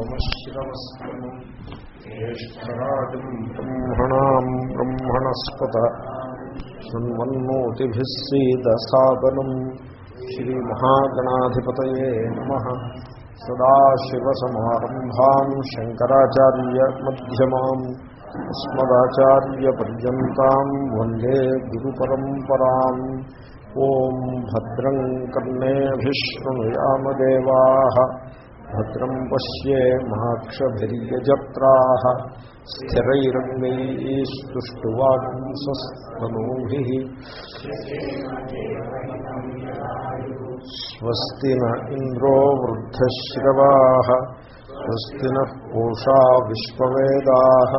కవీనాముపమశ్రవస్తమం జ్యేష్టరాజం బ్రహ్మణాం బ్రహ్మణస్పత శృణ్వన్నోతిభిः సీదసాదనం శ్రీమహాగణాధిపతయే నమः సదాశివసమారంభాం శంకరాచార్యమధ్యమాం అస్మదాచార్యపర్యంతాం వందే ॐ भद्रम् कर्णेऽभिशृणुयामदेवाः भद्रम् पश्ये माक्षभिर्यजत्राः। स्थिरैरङ्गैस्तुष्टुवांसस्तनूभिः स्वस्ति न इन्द्रो वृद्धश्रवाः। स्वस्ति नः पूषा विश्ववेदाः।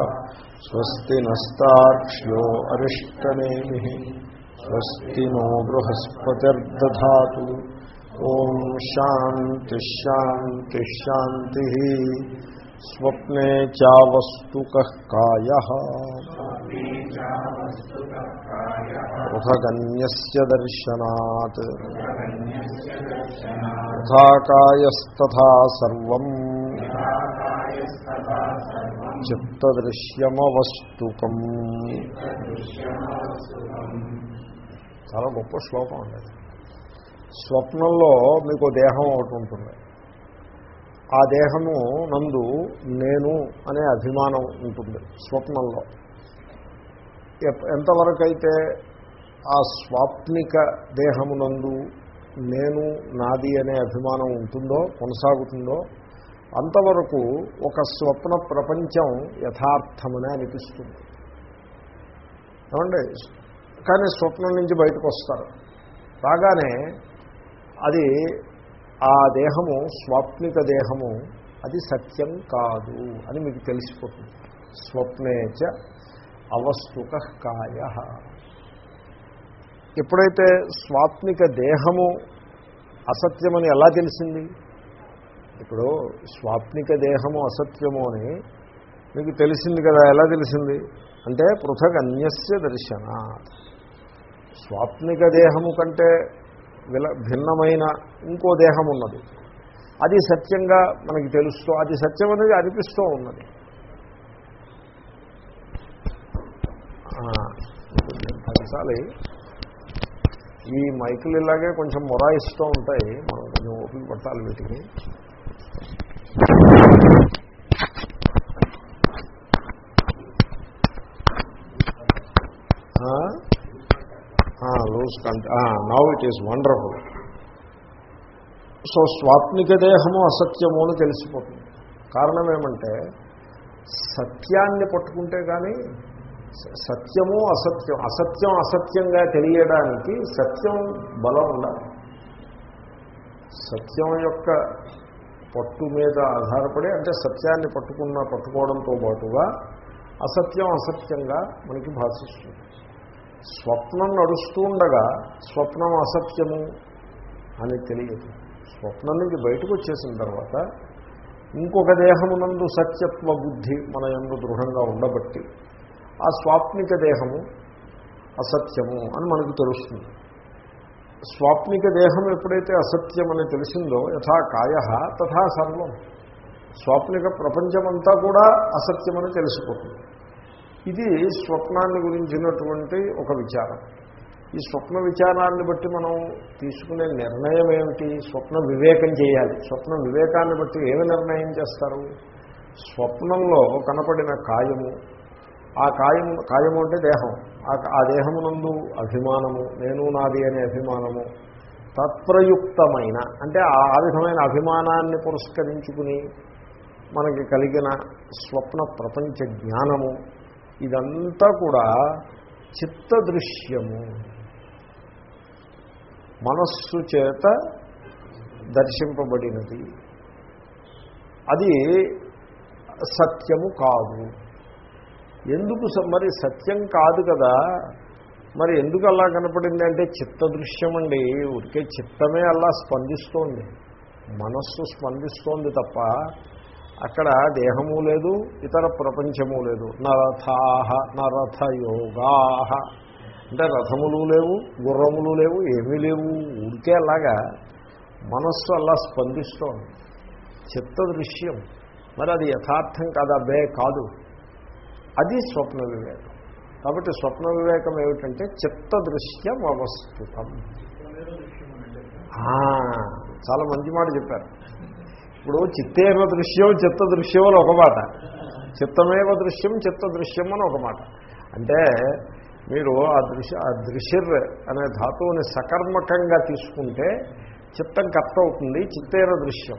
स्वस्ति नस्ताक्ष्यो अरिष्टनेमिः। స్వస్తి నో బృహస్పతిర్దా ఓం శాంతిశాంతిశాంతి స్వప్నే చావస్తుక కాయ పృథగన్యస్య దర్శనాత్ యథాకాయస్తథా చిత్తదృశ్యమవస్తుకం చాలా గొప్ప శ్లోకం అండి స్వప్నంలో మీకు దేహం ఒకటి ఉంటుంది. ఆ దేహము నందు నేను అనే అభిమానం ఉంటుంది స్వప్నంలో. ఎంతవరకైతే ఆ స్వాప్నిక దేహమునందు నేను నాది అనే అభిమానం ఉంటుందో కొనసాగుతుందో అంతవరకు ఒక స్వప్న ప్రపంచం యథార్థమనే అనిపిస్తుంది. ఏమండి? కానీ స్వప్నం నుంచి బయటకు వస్తారు. రాగానే అది ఆ దేహము స్వాప్నిక దేహము అది సత్యం కాదు అని మీకు తెలిసిపోతుంది. స్వప్నేచ అవస్తుక కాయ. ఎప్పుడైతే స్వాప్నిక దేహము అసత్యమని ఎలా తెలిసింది? ఇప్పుడు స్వాప్నిక దేహము అసత్యము అని మీకు తెలిసింది కదా ఎలా తెలిసింది? అంటే పృథక్ అన్యస్య దర్శనా స్వాప్నిక దేహము కంటే విల భిన్నమైన ఇంకో దేహం ఉన్నది అది సత్యంగా మనకి తెలుస్తూ అది సత్యం అనేది అనిపిస్తూ ఉన్నది. పదిసారి ఈ మైకులు ఇలాగే కొంచెం మొరాయిస్తూ ఉంటాయి. మనం కొంచెం ఓపిక పట్టాలి వీటికి ఇస్ కంట now it is wonderful so స్వాత్మిక దేహము అసత్యము అని తెలిసిపోతుంది. కారణం ఏమంటే సత్యాన్ని పట్టుకుంటే కానీ సత్యము అసత్యం అసత్యం అసత్యంగా తెలియడానికి సత్యం బలం ఉండాలి. సత్యం యొక్క పట్టు మీద ఆధారపడి అంటే సత్యాన్ని పట్టుకున్న పట్టుకోవడంతో పాటుగా అసత్యం అసత్యంగా మనకి భాషిస్తుంది. స్వప్నం నడుస్తూ ఉండగా స్వప్నం అసత్యము అని తెలియదు. స్వప్నం నుంచి బయటకు వచ్చేసిన తర్వాత ఇంకొక దేహమునందు సత్యత్వ బుద్ధి మన ఎందు దృఢంగా ఉండబట్టి ఆ స్వాప్నిక దేహము అసత్యము అని మనకు తెలుస్తుంది. స్వాప్నిక దేహం ఎప్పుడైతే అసత్యమని తెలిసిందో యథా కాయ తథా సర్వం. స్వాప్నిక ప్రపంచమంతా కూడా అసత్యమని తెలిసిపోతుంది. ఇది స్వప్నాన్ని గురించినటువంటి ఒక విచారం. ఈ స్వప్న విచారాన్ని బట్టి మనం తీసుకునే నిర్ణయం ఏమిటి? స్వప్న వివేకం చేయాలి. స్వప్న వివేకాన్ని బట్టి ఏమి నిర్ణయం చేస్తారు? స్వప్నంలో కనపడిన కాయము ఆ కాయం కాయము అంటే దేహం. ఆ దేహమునందు అభిమానము నేను నాది అనే అభిమానము తత్ప్రయుక్తమైన అంటే ఆ విధమైన అభిమానాన్ని పురస్కరించుకుని మనకి కలిగిన స్వప్న ప్రపంచ జ్ఞానము ఇదంతా కూడా చిత్తదృశ్యము. మనస్సు చేత దర్శింపబడినది. అది సత్యము కాదు. ఎందుకు మరి సత్యం కాదు కదా. మరి ఎందుకు అలా కనపడింది అంటే చిత్తదృశ్యం అండి. ఉడికే చిత్తమే అలా స్పందిస్తోంది. మనస్సు స్పందిస్తోంది తప్ప అక్కడ దేహము లేదు ఇతర ప్రపంచము లేదు. నరథాహ నరథయోగాహ అంటే రథములు లేవు గుర్రములు లేవు ఏమీ లేవు. ఊరికే అలాగా మనస్సు అలా స్పందిస్తోంది. చిత్త దృశ్యం. మరి అది యథార్థం కాదా బే కాదు. అది స్వప్న వివేకం. కాబట్టి స్వప్న వివేకం ఏమిటంటే చిత్త దృశ్యం అవస్థితం. చాలా మంచి మాట చెప్పారు. ఇప్పుడు చిత్తేవ దృశ్యం చిత్త దృశ్యం అని ఒక మాట. చిత్తమేవ దృశ్యం చిత్త దృశ్యం అని ఒక మాట. అంటే మీరు ఆ దృశ్య ఆ దృశ్యర్ అనే ధాతువుని సకర్మకంగా తీసుకుంటే చిత్తం కర్త అవుతుంది చిత్తేన దృశ్యం.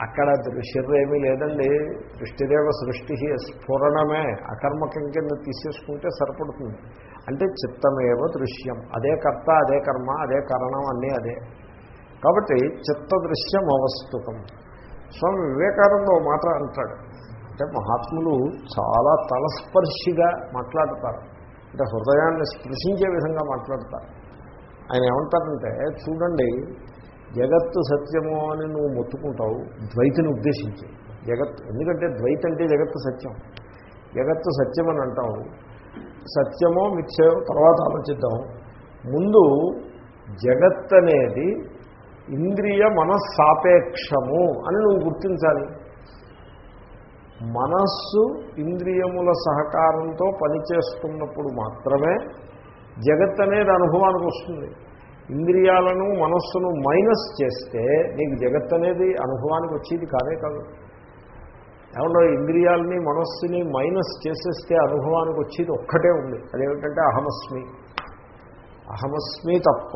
అక్కడ దృశ్యర్ ఏమీ లేదండి. దృష్టిదేవ సృష్టి స్ఫురణమే. అకర్మకం కింద తీసేసుకుంటే సరిపడుతుంది. అంటే చిత్తమేవ దృశ్యం. అదే కర్త అదే కర్మ అదే కారణం అన్నీ అదే. కాబట్టి చిత్త దృశ్యం అవస్థుతం స్వామి వివేకానంద ఓ మాట అంటాడు. అంటే మహాత్ములు చాలా తలస్పర్శిగా మాట్లాడతారు. అంటే హృదయాన్ని స్పృశించే విధంగా మాట్లాడతారు. ఆయన ఏమంటారంటే చూడండి జగత్తు సత్యము అని నువ్వు మొత్తుకుంటావు ద్వైతిని ఉద్దేశించి. జగత్ ఎందుకంటే ద్వైత్ అంటే జగత్తు సత్యం. జగత్తు సత్యం అని అంటావు. సత్యమో మిథ్యమో తర్వాత ఆలోచిద్దాం. ముందు జగత్ అనేది ఇంద్రియ మనస్సాపేక్షము అని నువ్వు గుర్తించాలి. మనస్సు ఇంద్రియముల సహకారంతో పనిచేస్తున్నప్పుడు మాత్రమే జగత్ అనేది అనుభవానికి వస్తుంది. ఇంద్రియాలను మనస్సును మైనస్ చేస్తే నీకు జగత్ అనేది అనుభవానికి వచ్చేది కాదే కాదు. ఏమన్నా ఇంద్రియాలని మనస్సుని మైనస్ చేసేస్తే అనుభవానికి వచ్చేది ఒక్కటే ఉంది. అదేమిటంటే అహమస్మి. అహమస్మి తప్ప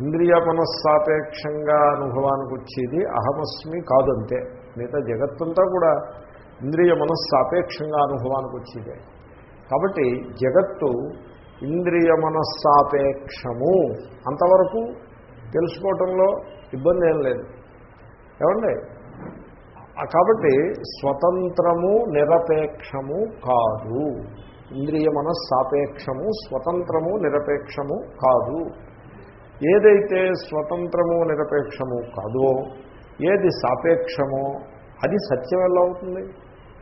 ఇంద్రియ మనస్సాపేక్షంగా అనుభవానికి వచ్చేది అహమస్మి కాదంతే. మిగతా జగత్తంతా కూడా ఇంద్రియ మనస్సాపేక్షంగా అనుభవానికి వచ్చేదే కాబట్టి జగత్తు ఇంద్రియ మనస్సాపేక్షము అంతవరకు తెలుసుకోవటంలో ఇబ్బంది ఏం లేదు. ఏమండి? కాబట్టి స్వతంత్రము నిరపేక్షము కాదు. ఇంద్రియ మనస్సాపేక్షము స్వతంత్రము నిరపేక్షము కాదు. ఏదైతే స్వతంత్రము నిరపేక్షము కాదో ఏది సాపేక్షమో అది సత్యం ఎలా అవుతుంది.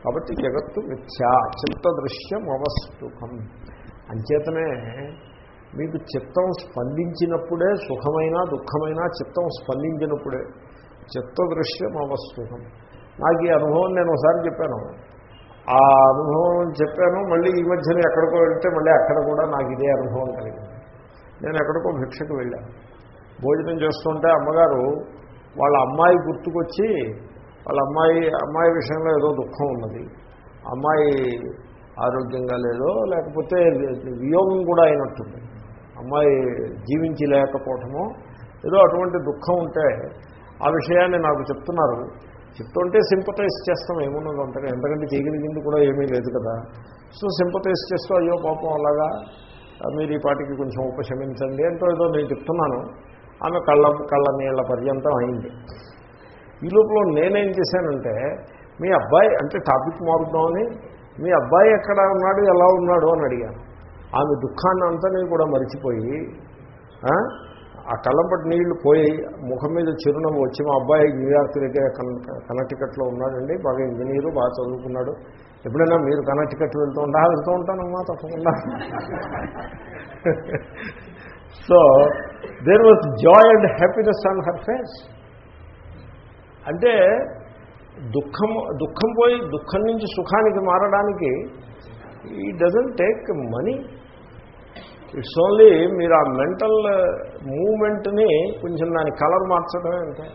కాబట్టి జగత్తు మిథ్యా చిత్త దృశ్యం అవస్తుకం. అంచేతనే మీకు చిత్తం స్పందించినప్పుడే సుఖమైనా దుఃఖమైనా చిత్తం స్పందించినప్పుడే చిత్తదృశ్యం అవస్తుకం. నాకు ఈ అనుభవం నేను ఒకసారి చెప్పాను. ఆ అనుభవం చెప్పాను మళ్ళీ ఈ మధ్యన ఎక్కడికో వెళ్తే మళ్ళీ అక్కడ కూడా నాకు ఇదే అనుభవం కలిగింది. నేను ఎక్కడికో భిక్షకు వెళ్ళాను భోజనం చేస్తుంటే అమ్మగారు వాళ్ళ అమ్మాయి గుర్తుకొచ్చి వాళ్ళ అమ్మాయి అమ్మాయి విషయంలో ఏదో దుఃఖం ఉన్నది. అమ్మాయి ఆరోగ్యంగా లేదో లేకపోతే వియోగం కూడా అయినట్టుంది. అమ్మాయి జీవించి లేకపోవటమో ఏదో అటువంటి దుఃఖం ఉంటే ఆ విషయాన్ని నాకు చెప్తున్నారు. చెప్తుంటే సింపతైజ్ చేస్తాం ఏమున్నది అంతగా. ఎందుకంటే చేయగలిగింది కూడా ఏమీ లేదు కదా. సో సింపతైజ్ చేస్తూ అయ్యో పాపం అలాగా మీరు ఈ పాటికి కొంచెం ఉపశమించండి అంటూ ఏదో నేను చెప్తున్నాను. ఆమె కళ్ళ కళ్ళ నీళ్ళ పర్యంతం అయింది. ఈ లోపల నేనేం చేశానంటే మీ అబ్బాయి అంటే టాపిక్ మారుద్దామని మీ అబ్బాయి ఎక్కడ ఉన్నాడు ఎలా ఉన్నాడు అని అడిగాను. ఆమె దుఃఖాన్ని అంతని కూడా మరిచిపోయి ఆ, కళ్ళంపటి నీళ్ళు పోయి ముఖం మీద చిరునవ్వు వచ్చి మా అబ్బాయి న్యూయార్క్ దగ్గర కన్- కనెక్టికట్లో ఉన్నాడండి. బాగా ఇంజనీరు బాగా చదువుకున్నాడు. ఎప్పుడైనా మీరు కనెక్టికట్ వెళ్తూ ఉంటా వెళ్తూ ఉంటానమ్మా తప్పకుండా. So there was joy and happiness on her face అంటే దుఃఖం దుఃఖం పోయి దుఃఖం నుంచి సుఖానికి మారడానికి ఈ doesn't take money it's only మీరు ఆ మెంటల్ మూమెంట్ని కొంచెం దాని కలర్ మార్చడమే అంటే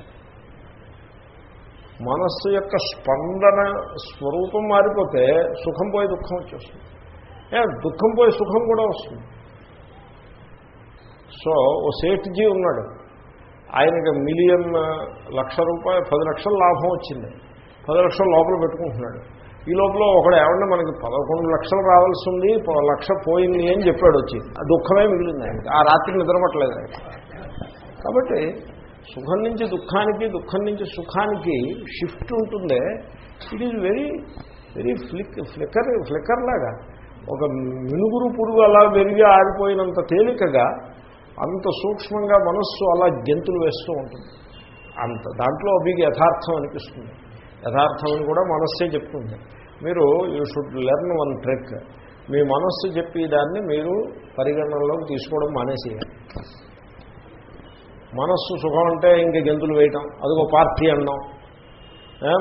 మనస్సు యొక్క స్పందన స్వరూపం మారిపోతే సుఖం పోయి దుఃఖం వచ్చేస్తుంది. ఏ, దుఃఖం పోయి సుఖం కూడా వస్తుంది. సో ఓ సేట్జీ ఉన్నాడు. ఆయనకి మిలియన్ లక్ష రూపాయలు పది లక్షల లాభం వచ్చింది. పది లక్షలు లోపల పెట్టుకుంటున్నాడు. ఈ లోపల ఒకడు ఏమన్నా మనకి పదకొండు లక్షలు రావాల్సి ఉంది లక్ష పోయింది అని చెప్పాడు వచ్చి. ఆ దుఃఖమే మిగిలింది ఆయనకి. ఆ రాత్రి నిద్రపట్టలేదు ఆయన కాబట్టి సుఖం నుంచి దుఃఖానికి దుఃఖం నుంచి సుఖానికి షిఫ్ట్ ఉంటుందే. It is very very flick flicker flicker లాగా. ఒక మినుగురు పురుగు అలా వెరిగి ఆరిపోయినంత తేలికగా అంత సూక్ష్మంగా మనస్సు అలా గెంతులు వేస్తూ ఉంటుంది. అంత దాంట్లో మీకు యథార్థం అనిపిస్తుంది. యథార్థం అని కూడా మనస్సే చెప్తుంది. మీరు you should learn one trick మీ మనస్సు చెప్పేదాన్ని మీరు పరిగణనలోకి తీసుకోవడం మానేసేయాలి. మనస్సు సుఖం అంటే ఇంక గెంతులు వేయటం అదిగో పార్టీ అన్నాం.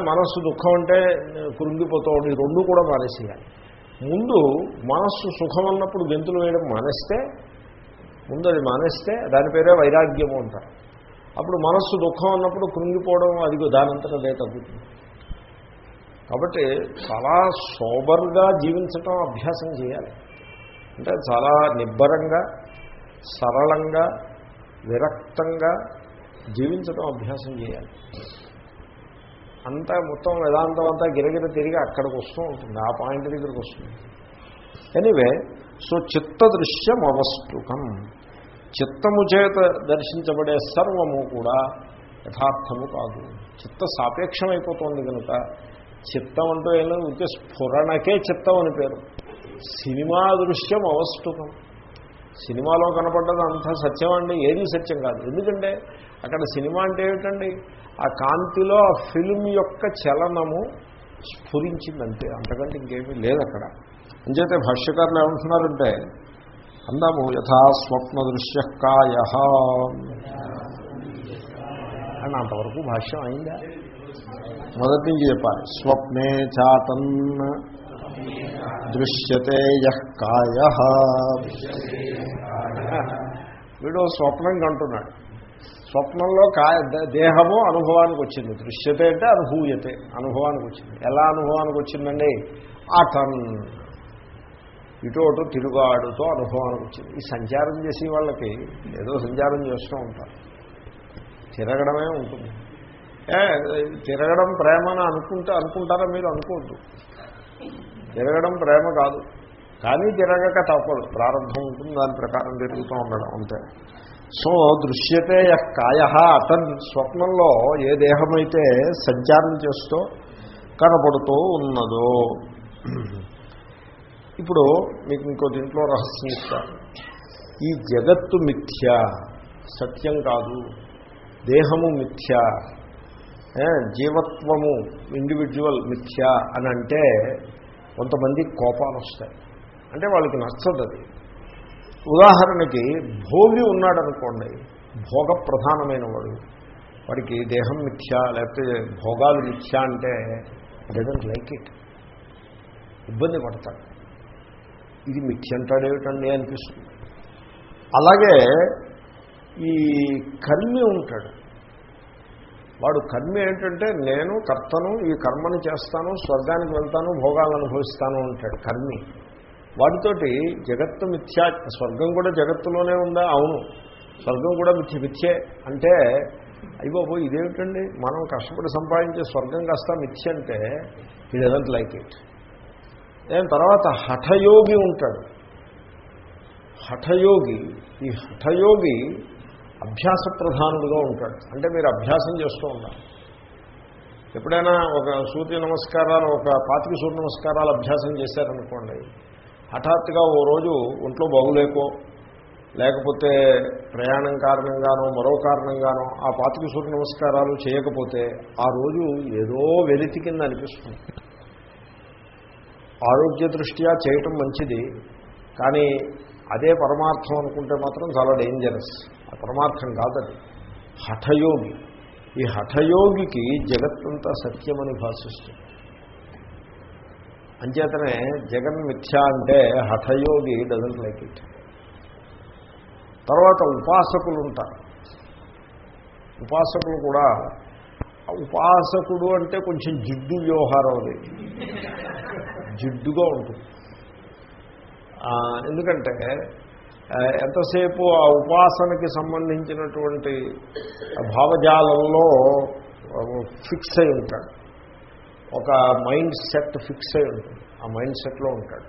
మనస్సు దుఃఖం అంటే కృంగిపోతూ ఈ రెండు కూడా మానేసేయాలి. ముందు మనస్సు సుఖం అన్నప్పుడు గెంతులు వేయడం మానేస్తే ముందు అది మానేస్తే దాని పేరే వైరాగ్యము అంటారు. అప్పుడు మనస్సు దుఃఖం అన్నప్పుడు కృంగిపోవడం అది దానంతట అదే తగ్గుతుంది కాబట్టి చాలా సోబర్గా జీవించటం అభ్యాసం చేయాలి. అంటే చాలా నిబ్బరంగా సరళంగా విరక్తంగా జీవించడం అభ్యాసం చేయాలి. అంతా మొత్తం వేదాంతం అంతా గిరగిర తిరిగి అక్కడికి వస్తూ ఉంటుంది ఆ పాయింట్ దగ్గరికి వస్తుంది. ఎనీవే సో చిత్తదృశ్యం అవస్తుకం చిత్తము చేత దర్శించబడే సర్వము కూడా యథార్థము కాదు. చిత్త సాపేక్షమైపోతుంది కనుక చిత్తం అంటూ ఏం లేదు ఉంటే స్ఫురణకే చిత్తం అని పేరు. సినిమా దృశ్యం అవస్తుకం సినిమాలో కనపడ్డది అంతా సత్యం అండి ఏది సత్యం కాదు. ఎందుకంటే అక్కడ సినిమా అంటే ఏమిటండి? ఆ కాంతిలో ఆ ఫిల్మ్ యొక్క చలనము స్ఫురించిందంతే. అంతకంటే ఇంకేమీ లేదు అక్కడ. అంచేతే భాష్యకారులు ఏమంటున్నారంటే అందాము యథా స్వప్న దృశ్య కాయ. అని అంతవరకు భాష్యం అయిందా? మొదటి నుంచి చెప్పాలి. స్వప్నే చాతన్. దృశ్యతే యః కాయ. వీడు స్వప్నం కంటున్నాడు. స్వప్నంలో కాయ దేహము అనుభవానికి వచ్చింది. దృశ్యతే అంటే అనుభూయతే అనుభవానికి వచ్చింది. ఎలా అనుభవానికి వచ్చిందండి? అతన్. ఇటు అటు తిరుగాడుతో అనుభవానికి వచ్చింది. ఈ సంచారం చేసే వాళ్ళకి ఏదో సంచారం చేస్తూ ఉంటారు. తిరగడమే ఉంటుంది. తిరగడం ప్రేమ అని అనుకుంటే అనుకుంటారా మీరు? అనుకోద్దు. తిరగడం ప్రేమ కాదు. కానీ తిరగక తప్పదు. ప్రారంభం ఉంటుంది దాని ప్రకారం తిరుగుతూ ఉండడం అంతే. సో దృశ్యతే కాయ అతన్ స్వప్నంలో ఏ దేహమైతే సంచారం చేస్తూ కనపడుతూ ఉన్నదో. ఇప్పుడు మీకు ఇంకో దీంట్లో రహస్యం ఇస్తాను ఈ జగత్తు మిథ్య సత్యం కాదు. దేహము మిథ్య జీవత్వము ఇండివిజువల్ మిథ్య అని అంటే కొంతమంది కోపాలు వస్తాయి. అంటే వాళ్ళకి నచ్చదు అది. ఉదాహరణకి భోగి ఉన్నాడనుకోండి భోగ ప్రధానమైన వాడు వాడికి దేహం మిథ్య లేకపోతే భోగాలు మిథ్య అంటే డజంట్ లైక్ ఇట్. ఇబ్బంది పడతాడు. ఇది మిథ్య అంటాడేమిటండి అనిపిస్తుంది. అలాగే ఈ కర్మి ఉంటాడు. వాడు కర్మి ఏంటంటే నేను కర్తను ఈ కర్మను చేస్తాను స్వర్గానికి వెళ్తాను భోగాలను అనుభవిస్తాను అంటాడు కర్మి. వాటితోటి జగత్తు మిథ్యా స్వర్గం కూడా జగత్తులోనే ఉందా? అవును. స్వర్గం కూడా మిథ్య మిథ్యే. అంటే అయ్యో ఇదేమిటండి? మనం కష్టపడి సంపాదించే స్వర్గం కాస్త మిథ్య అంటే ఈ డజంట్ లైక్ ఇట్ దాని తర్వాత హఠయోగి ఉంటాడు. హఠయోగి ఈ హఠయోగి అభ్యాస ప్రధానుడుగా ఉంటాడు. అంటే మీరు అభ్యాసం చేస్తూ ఉండాలి. ఎప్పుడైనా ఒక సూర్య నమస్కారాలు ఒక పాతిక సూర్య నమస్కారాలు అభ్యాసం చేశారనుకోండి హఠాత్తుగా ఓ రోజు ఒంట్లో బాగులేకో లేకపోతే ప్రయాణం కారణంగానో మరో కారణంగానో ఆ పాతిక సూర్య నమస్కారాలు చేయకపోతే ఆ రోజు ఏదో వెలితి కింద అనిపిస్తుంది. ఆరోగ్య దృష్ట్యా చేయటం మంచిది కానీ అదే పరమార్థం అనుకుంటే మాత్రం చాలా డేంజరస్ ఆ పరమార్థం కాదది. హఠయోగి. ఈ హఠయోగికి జగత్తంతా సత్యమని భాషిస్తుంది. అంచేతనే జగన్ మిథ్య అంటే హఠయోగి డజంట్ లైక్ ఇట్ తర్వాత ఉపాసకులు ఉంటారు ఉపాసకులు కూడా ఉపాసకుడు అంటే కొంచెం జిడ్డు వ్యవహారం అది. జిడ్డుగా ఉంటుంది. ఎందుకంటే ఎంతసేపు ఆ ఉపాసనకి సంబంధించినటువంటి భావజాలంలో ఫిక్స్ అయి ఉంటాడు. ఒక మైండ్ సెట్ ఫిక్స్ అయి ఉంటుంది. ఆ మైండ్ సెట్లో ఉంటాడు.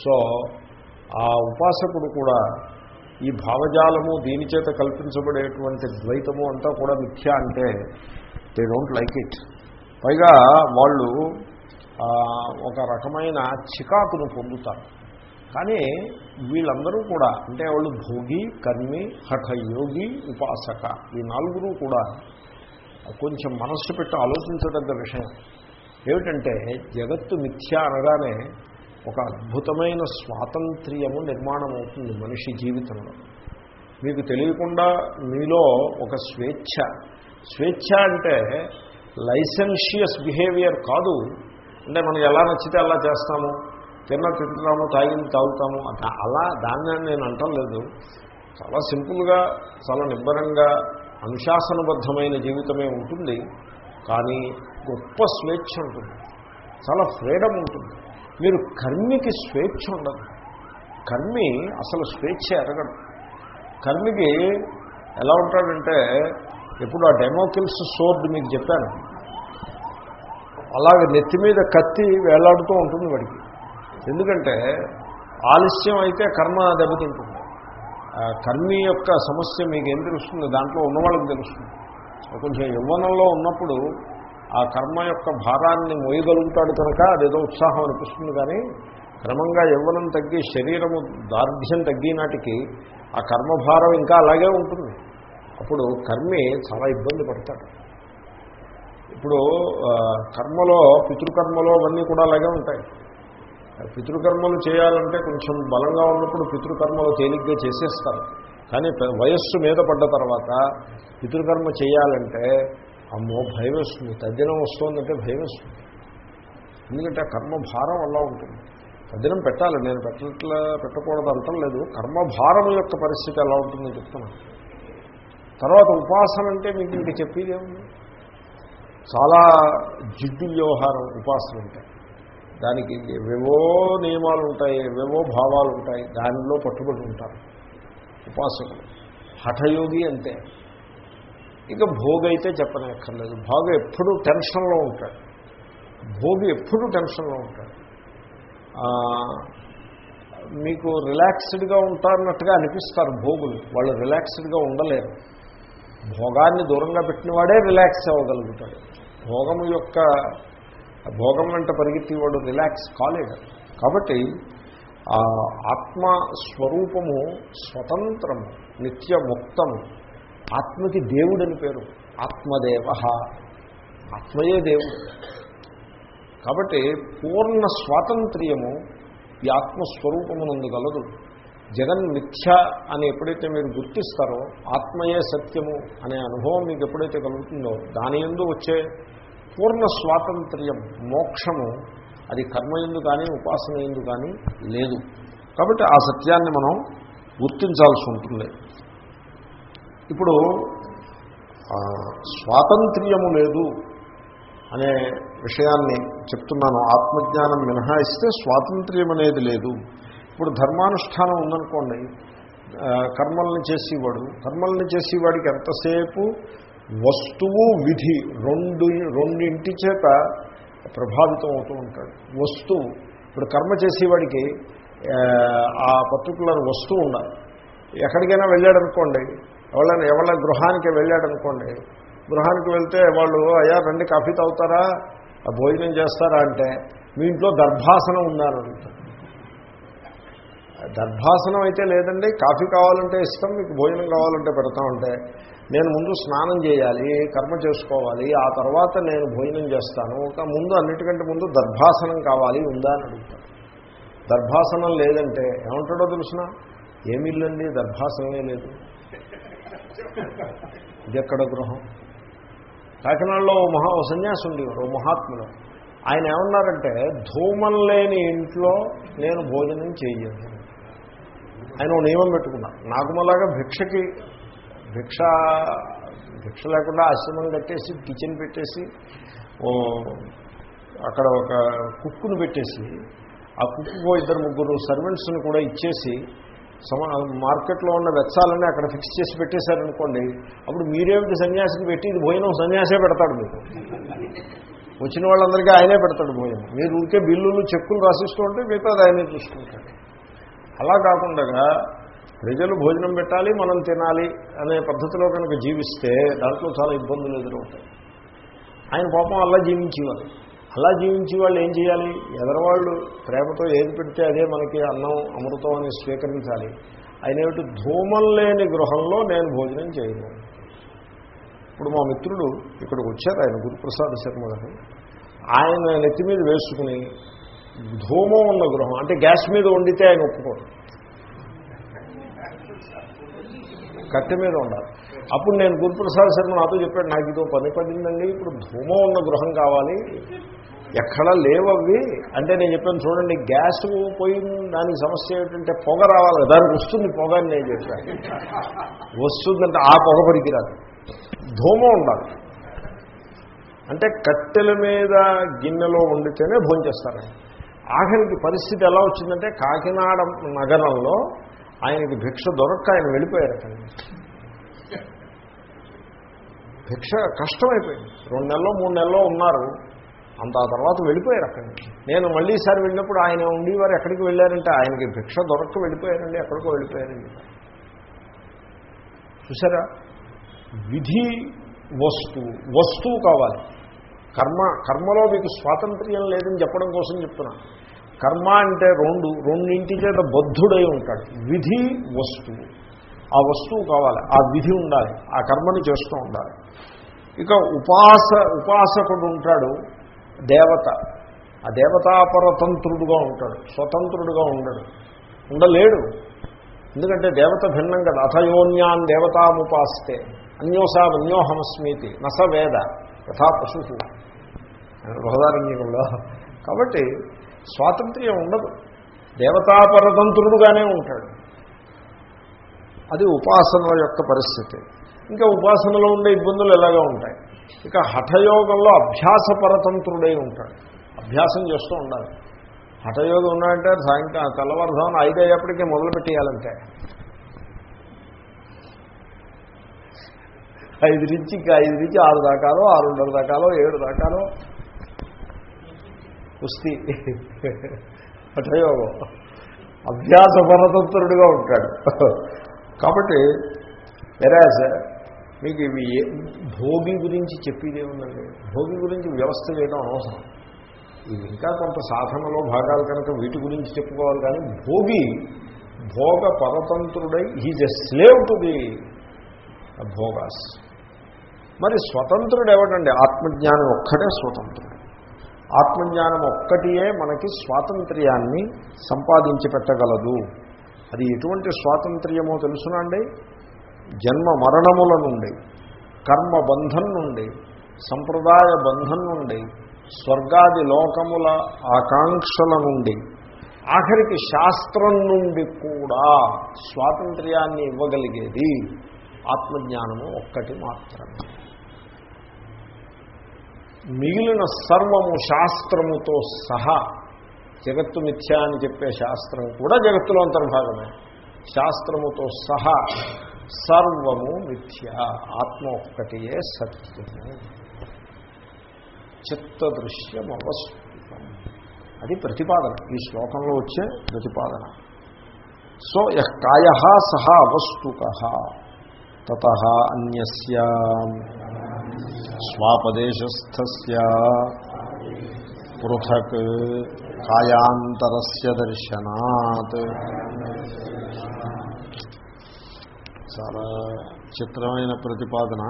సో ఆ ఉపాసకుడు కూడా ఈ భావజాలము దీని చేత కల్పించబడేటువంటి ద్వైతము అంతా కూడా మిథ్య అంటే దే డోంట్ లైక్ ఇట్ పైగా వాళ్ళు ఒక రకమైన చికాకును పొందుతారు. కానీ వీళ్ళందరూ కూడా అంటే వాళ్ళు భోగి కర్మి హఠయోగి ఉపాసక ఈ నాలుగురు కూడా కొంచెం మనస్సు పెట్టి ఆలోచించదగ్గ విషయం. ఏమిటంటే జగత్తు మిథ్య అనగానే ఒక అద్భుతమైన స్వాతంత్ర్యము నిర్మాణం అవుతుంది మనిషి జీవితంలో. మీకు తెలియకుండా మీలో ఒక స్వేచ్ఛ. స్వేచ్ఛ అంటే లైసెన్షియస్ బిహేవియర్ కాదు. అంటే మనం ఎలా నచ్చితే అలా చేస్తాము. తిన్న తింటున్నాము తాగింది తాగుతాము అలా దాన్ని నేను అంటలేదు చాలా సింపుల్గా చాలా నిబ్బరంగా అనుశాసనబద్ధమైన జీవితమే ఉంటుంది. కానీ గొప్ప స్వేచ్ఛ ఉంటుంది. చాలా ఫ్రీడమ్ ఉంటుంది. మీరు కర్మికి స్వేచ్ఛ ఉండదు. కర్మి అసలు స్వేచ్ఛ ఎరగడు కర్మికి ఎలా ఉంటాడంటే ఇప్పుడు ఆ డెమోకిల్స్ సోర్డ్ మీకు చెప్పాను. అలాగే నెత్తి మీద కత్తి వేలాడుతూ ఉంటుంది వాడికి. ఎందుకంటే ఆలస్యం అయితే కర్మ దెబ్బతింటుంది. కర్మి యొక్క సమస్య మీకు ఏం తెలుస్తుంది? దాంట్లో ఉన్నవాళ్ళకి తెలుస్తుంది. కొంచెం యవ్వనంలో ఉన్నప్పుడు ఆ కర్మ యొక్క భారాన్ని మోయగలుగుతాడు కనుక అదేదో ఉత్సాహం అనిపిస్తుంది కానీ క్రమంగా యవ్వనం తగ్గి శరీరము దార్ఢ్యం తగ్గినాటికి ఆ కర్మభారం ఇంకా అలాగే ఉంటుంది. అప్పుడు కర్మి చాలా ఇబ్బంది పడతాడు. ఇప్పుడు కర్మలో పితృకర్మలో అవన్నీ కూడా అలాగే ఉంటాయి. పితృకర్మలు చేయాలంటే కొంచెం బలంగా ఉన్నప్పుడు పితృకర్మలు తేలిగ్గా చేసేస్తారు. కానీ వయస్సు మీద పడ్డ తర్వాత పితృకర్మ చేయాలంటే అమ్మో భయం వేస్తుంది తద్దినం వస్తుందంటే భయం వేస్తుంది ఎందుకంటే కర్మ భారం అలా ఉంటుంది. తద్దినం పెట్టాలి. నేను పెట్టట్లా పెట్టకూడదు అంటం లేదు. కర్మ భారం యొక్క పరిస్థితి ఎలా ఉంటుందో చెప్తున్నాను తర్వాత ఉపాసన అంటే మీకు ఇంక చెప్పేది ఏముంది చాలా జిడ్డు వ్యవహారం ఉపాసన అంటే. దానికి ఏవేవో నియమాలు ఉంటాయి ఏవేవో భావాలు ఉంటాయి దానిలో పట్టుబడి ఉంటారు ఉపాసకులు. హఠయోగి అంతే ఇక భోగి అయితే చెప్పనక్కర్లేదు. భోగ ఎప్పుడూ టెన్షన్లో ఉంటాడు. భోగి ఎప్పుడూ టెన్షన్లో ఉంటాడు. మీకు రిలాక్స్డ్గా ఉంటారన్నట్టుగా అనిపిస్తారు భోగులు. వాళ్ళు రిలాక్స్డ్గా ఉండలేరు. భోగాన్ని దూరంగా పెట్టిన వాడే రిలాక్స్ అవ్వగలుగుతాడు. భోగం యొక్క భోగం వెంట పరిగెత్తేవాడు రిలాక్స్ కాలేడు. కాబట్టి ఆ ఆత్మ స్వరూపము స్వతంత్రము నిత్యముక్తము ఆత్మకి దేవుడని పేరు. ఆత్మదేవ ఆత్మయే దేవుడు. కాబట్టి పూర్ణ స్వాతంత్ర్యము ఈ ఆత్మస్వరూపమునందు గలదు జగన్ మిథ్య అని ఎప్పుడైతే మీరు గుర్తిస్తారో ఆత్మయే సత్యము అనే అనుభవం మీకు ఎప్పుడైతే కలుగుతుందో దాని ఎందు వచ్చే పూర్ణ స్వాతంత్ర్యం మోక్షము అది కర్మ ఎందు కానీ ఉపాసన ఎందు కానీ లేదు. కాబట్టి ఆ సత్యాన్ని మనం గుర్తించాల్సి ఉంటుంది. ఇప్పుడు స్వాతంత్ర్యము లేదు అనే విషయాన్ని చెప్తున్నాను. ఆత్మజ్ఞానం మినహాయిస్తే స్వాతంత్ర్యం అనేది లేదు. ఇప్పుడు ధర్మానుష్ఠానం ఉందనుకోండి కర్మల్ని చేసేవాడు కర్మల్ని చేసేవాడికి ఎంతసేపు వస్తువు విధి రెండు రెండింటి చేత ప్రభావితం అవుతూ ఉంటాడు. వస్తువు ఇప్పుడు కర్మ చేసేవాడికి ఆ, పర్టికులర్ వస్తువు ఉండాలి. ఎక్కడికైనా వెళ్ళాడనుకోండి ఎవరైనా ఎవరి గృహానికి వెళ్ళాడనుకోండి గృహానికి వెళ్తే వాళ్ళు అయ్యా రండి కాఫీ తాగుతారా? ఆ భోజనం చేస్తారా? అంటే మీ ఇంట్లో దర్భాసనం ఉందా? దర్భాసనం అయితే లేదండి. కాఫీ కావాలంటే ఇస్తాం మీకు భోజనం కావాలంటే పెడతామంటే నేను ముందు స్నానం చేయాలి కర్మ చేసుకోవాలి ఆ తర్వాత నేను భోజనం చేస్తాను. ముందు అన్నిటికంటే ముందు దర్భాసనం కావాలి ఉందా అని అడుగుతాను దర్భాసనం లేదంటే ఏమంటాడో తెలుసిన? ఏమిల్లండి దర్భాసనమే లేదు. ఇది ఎక్కడ గృహం? కాకినాడలో ఓ మహా ఓ సన్యాసి ఉండేవారు మహాత్ములు ఆయన ఏమన్నారంటే ధూమం లేని ఇంట్లో నేను భోజనం చేయను. ఆయన ఓ నియమం పెట్టుకున్నారు నాకు మళ్ళాగా భిక్షకి భిక్ష భిక్ష లేకుండా ఆశ్రమం కట్టేసి కిచెన్ పెట్టేసి అక్కడ ఒక కుక్కును పెట్టేసి ఆ కుక్కు ఇద్దరు ముగ్గురు సర్వెంట్స్ని కూడా ఇచ్చేసి సమా మార్కెట్లో ఉన్న వెచ్చాలన్నీ అక్కడ ఫిక్స్ చేసి పెట్టేశారనుకోండి అప్పుడు మీరేమిటి సన్యాసికి పెట్టి ఇది భోజనం సన్యాసే పెడతాడు మీకు. వచ్చిన వాళ్ళందరికీ ఆయనే పెడతాడు భోజనం. మీరు ఊరికే బిల్లులు చెక్కులు రాసిస్తూ ఉంటే మిగతాది ఆయనే చూసుకుంటాడు. అలా కాకుండా ప్రజలు భోజనం పెట్టాలి మనం తినాలి అనే పద్ధతిలో కనుక జీవిస్తే దాంట్లో చాలా ఇబ్బందులు ఎదురవుతాయి. ఆయన పాపం అలా జీవించేవారు. అలా జీవించే వాళ్ళు ఏం చేయాలి? ఎదరవాళ్ళు ప్రేమతో ఏది పెడితే అదే మనకి అన్నం అమృతం అని స్వీకరించాలి. ఆయన ఏమిటి? ధూమం లేని గృహంలో నేను భోజనం చేయను. ఇప్పుడు మా మిత్రుడు ఇక్కడికి వచ్చారు ఆయన గురుప్రసాద్ శర్మ గారు. ఆయన నెత్తి మీద వేసుకుని ధూమం ఉన్న గృహం. అంటే గ్యాస్ మీద వండితే ఆయన ఒప్పుకోరు కట్టె మీద ఉండాలి అప్పుడు నేను గురుప్రసాద్ శర్మ నాతో చెప్పాడు నాకు ఇదో పని పడిందండి ఇప్పుడు ధూమం ఉన్న గృహం కావాలి. ఎక్కడ లేవవి. అంటే నేను చెప్పాను చూడండి గ్యాస్ పోయింది దానికి సమస్య ఏంటంటే పొగ రావాలి దానికి వస్తుంది పొగ అని నేను చెప్పాను. వస్తుందంటే ఆ పొగ పనికిరాదు. ధూమం ఉండాలి. అంటే కట్టెల మీద గిన్నెలో వండితేనే భోంచేస్తారండి. ఆఖరికి పరిస్థితి ఎలా వచ్చిందంటే కాకినాడ నగరంలో ఆయనకి భిక్ష దొరక్క ఆయన వెళ్ళిపోయారు అక్కడ భిక్ష కష్టమైపోయింది. రెండు నెలలో మూడు నెలలో ఉన్నారు. అంత ఆ తర్వాత వెళ్ళిపోయారు అక్కడి నుంచి. నేను మళ్ళీ ఈసారి వెళ్ళినప్పుడు ఆయన ఉండేవారు ఎక్కడికి వెళ్ళారంటే ఆయనకి భిక్ష దొరక్క వెళ్ళిపోయారండి ఎక్కడికో వెళ్ళిపోయారండి. చూసారా? విధి వస్తువు వస్తువు కావాలి. కర్మ కర్మలో మీకు స్వాతంత్ర్యం లేదని చెప్పడం కోసం చెప్తున్నాను కర్మ అంటే రెండు రెండింటి చేత బద్ధుడై ఉంటాడు. విధి వస్తువు. ఆ వస్తువు కావాలి ఆ విధి ఉండాలి ఆ కర్మని చేస్తూ ఉండాలి. ఇక ఉపాస ఉపాసకుడు ఉంటాడు దేవత. ఆ దేవతాపరతంత్రుడుగా ఉంటాడు స్వతంత్రుడుగా ఉండడు. ఉండలేడు. ఎందుకంటే దేవత భిన్నం కదా. అథయోన్యాన్ దేవతాముపాస్తే. అన్యోసా అన్యోహమస్మీతి నస వేద. యథా పశు బృహదారణ్యంలో. కాబట్టి స్వాతంత్ర్యం ఉండదు. దేవతాపరతంత్రుడుగానే ఉంటాడు. అది ఉపాసనల యొక్క పరిస్థితి. ఇంకా ఉపాసనలో ఉండే ఇబ్బందులు ఎలాగా ఉంటాయి. ఇక హఠయోగంలో అభ్యాస పరతంత్రుడై ఉంటాడు. అభ్యాసం చేస్తూ ఉండాలి. హఠయోగం ఉన్నాడంటే సాయంకాలం తెల్లవారుజామున ఐదు అయ్యేప్పటికీ మొదలు పెట్టేయాలంటే ఐదు నుంచి ఇంకా ఐదు నుంచి ఆరు దాకాలో ఆరున్నర దాకాలో ఏడు దాకాలో. కుస్తీ. హఠయోగం అభ్యాస పరతంత్రుడిగా ఉంటాడు. కాబట్టి వెరాజ్ మీకు ఇవి భోగి గురించి చెప్పేది ఏముందండి? భోగి గురించి వ్యవస్థ చేయడం అవసరం ఇవి ఇంకా కొంత సాధనలో భాగాలు కనుక వీటి గురించి చెప్పుకోవాలి కానీ భోగి భోగ పరతంత్రుడై he's a slave to the bhogas. మరి స్వతంత్రుడు ఎవడండి ఆత్మజ్ఞానం ఒక్కటే స్వతంత్రుడు ఆత్మజ్ఞానం ఒక్కటియే మనకి స్వాతంత్ర్యాన్ని సంపాదించి పెట్టగలదు. అది ఎటువంటి స్వాతంత్ర్యమో తెలుసునండి జన్మ మరణముల నుండి కర్మ బంధం నుండి సంప్రదాయ బంధం నుండి స్వర్గాది లోకముల ఆకాంక్షల నుండి ఆఖరికి శాస్త్రం నుండి కూడా స్వాతంత్ర్యాన్ని ఇవ్వగలిగేది ఆత్మజ్ఞానము ఒక్కటి మాత్రమే. మిగిలిన సర్వము శాస్త్రముతో సహా జగత్తు మిథ్యా అని చెప్పే శాస్త్రం కూడా జగత్తులో అంతర్భాగమే. శాస్త్రముతో సహా సర్వము మిథ్య. ఆత్మ ఒక్కటియే సత్యము. చిత్తదృశ్యమవస్థితం. అది ప్రతిపాదన. ఈ శ్లోకంలో వచ్చే ప్రతిపాదన. సో యః కాయ సహా అవస్తుక తత అన్యస్య. స్వాపదేశస్థస్య పృథక్ కాయాంతరస్య దర్శనాత్ చాలా చిత్రమైన ప్రతిపాదన.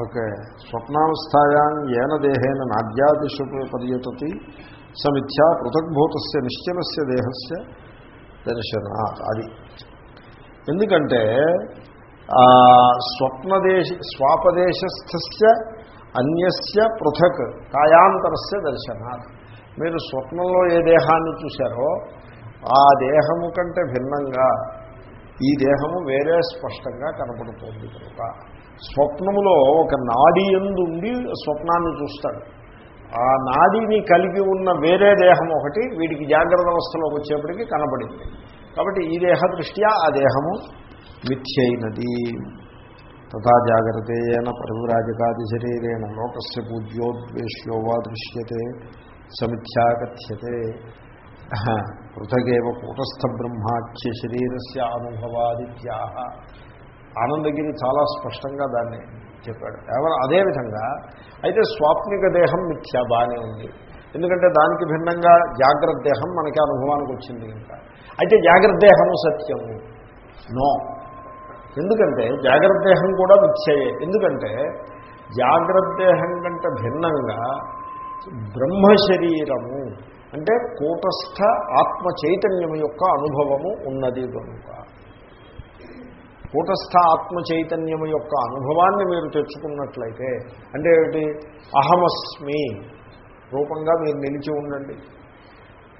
ఓకే. స్వప్నావస్థాయాం ఏన దేహేన నాద్యాదిషు పర్యతతి సమిథ్యా పృథగ్భూతస్య నిశ్చలస్య దేహస్య దర్శనాత్. అది ఎందుకంటే స్వప్నదేశ స్వాపదేశస్థస్య అన్యస్య పృథక్ కాయాంతరస్య దర్శనాత్. మీరు స్వప్నంలో ఏ దేహాన్ని చూశారో ఆ దేహము కంటే భిన్నంగా ఈ దేహము వేరే స్పష్టంగా కనపడుతోంది కనుక. స్వప్నములో ఒక నాడి ఎందుండి స్వప్నాన్ని చూస్తాడు. ఆ నాడిని కలిగి ఉన్న వేరే దేహం ఒకటి వీడికి జాగ్రత్త అవస్థలోకి వచ్చేప్పటికి కనబడింది. కాబట్టి ఈ దేహ దృష్ట్యా ఆ దేహము మిథ్యైనది. తథా జాగ్రత్తేన పరివిరాజకాది శరీరేణ లోకస్య పూజ్యోద్వేష్యో వా దృశ్యతే సమిథ్యాకథ్యతే పృథగేవ కూటస్థ బ్రహ్మాఖ్య శరీరస్య అనుభవాదిత్యా ఆనందగిరి చాలా స్పష్టంగా దాన్ని చెప్పాడు. ఎవరు అదేవిధంగా అయితే స్వాప్నిక దేహం మిథ్యా బాగానే ఉంది. ఎందుకంటే దానికి భిన్నంగా జాగ్రత్త దేహం మనకి అనుభవానికి వచ్చింది ఇంకా. అయితే జాగ్రత్త దేహము సత్యము నో. ఎందుకంటే జాగ్రత్త దేహం కూడా మిథ్యయే. ఎందుకంటే జాగ్రత్త దేహం కంటే భిన్నంగా బ్రహ్మ శరీరము అంటే కూటస్థ ఆత్మ చైతన్యం యొక్క అనుభవము ఉన్నది కనుక కూటస్థ ఆత్మ చైతన్యం యొక్క అనుభవాన్ని మీరు తెచ్చుకున్నట్లయితే అంటే ఏమిటి? అహమస్మి. రూపంగా మీరు నిలిచి ఉండండి.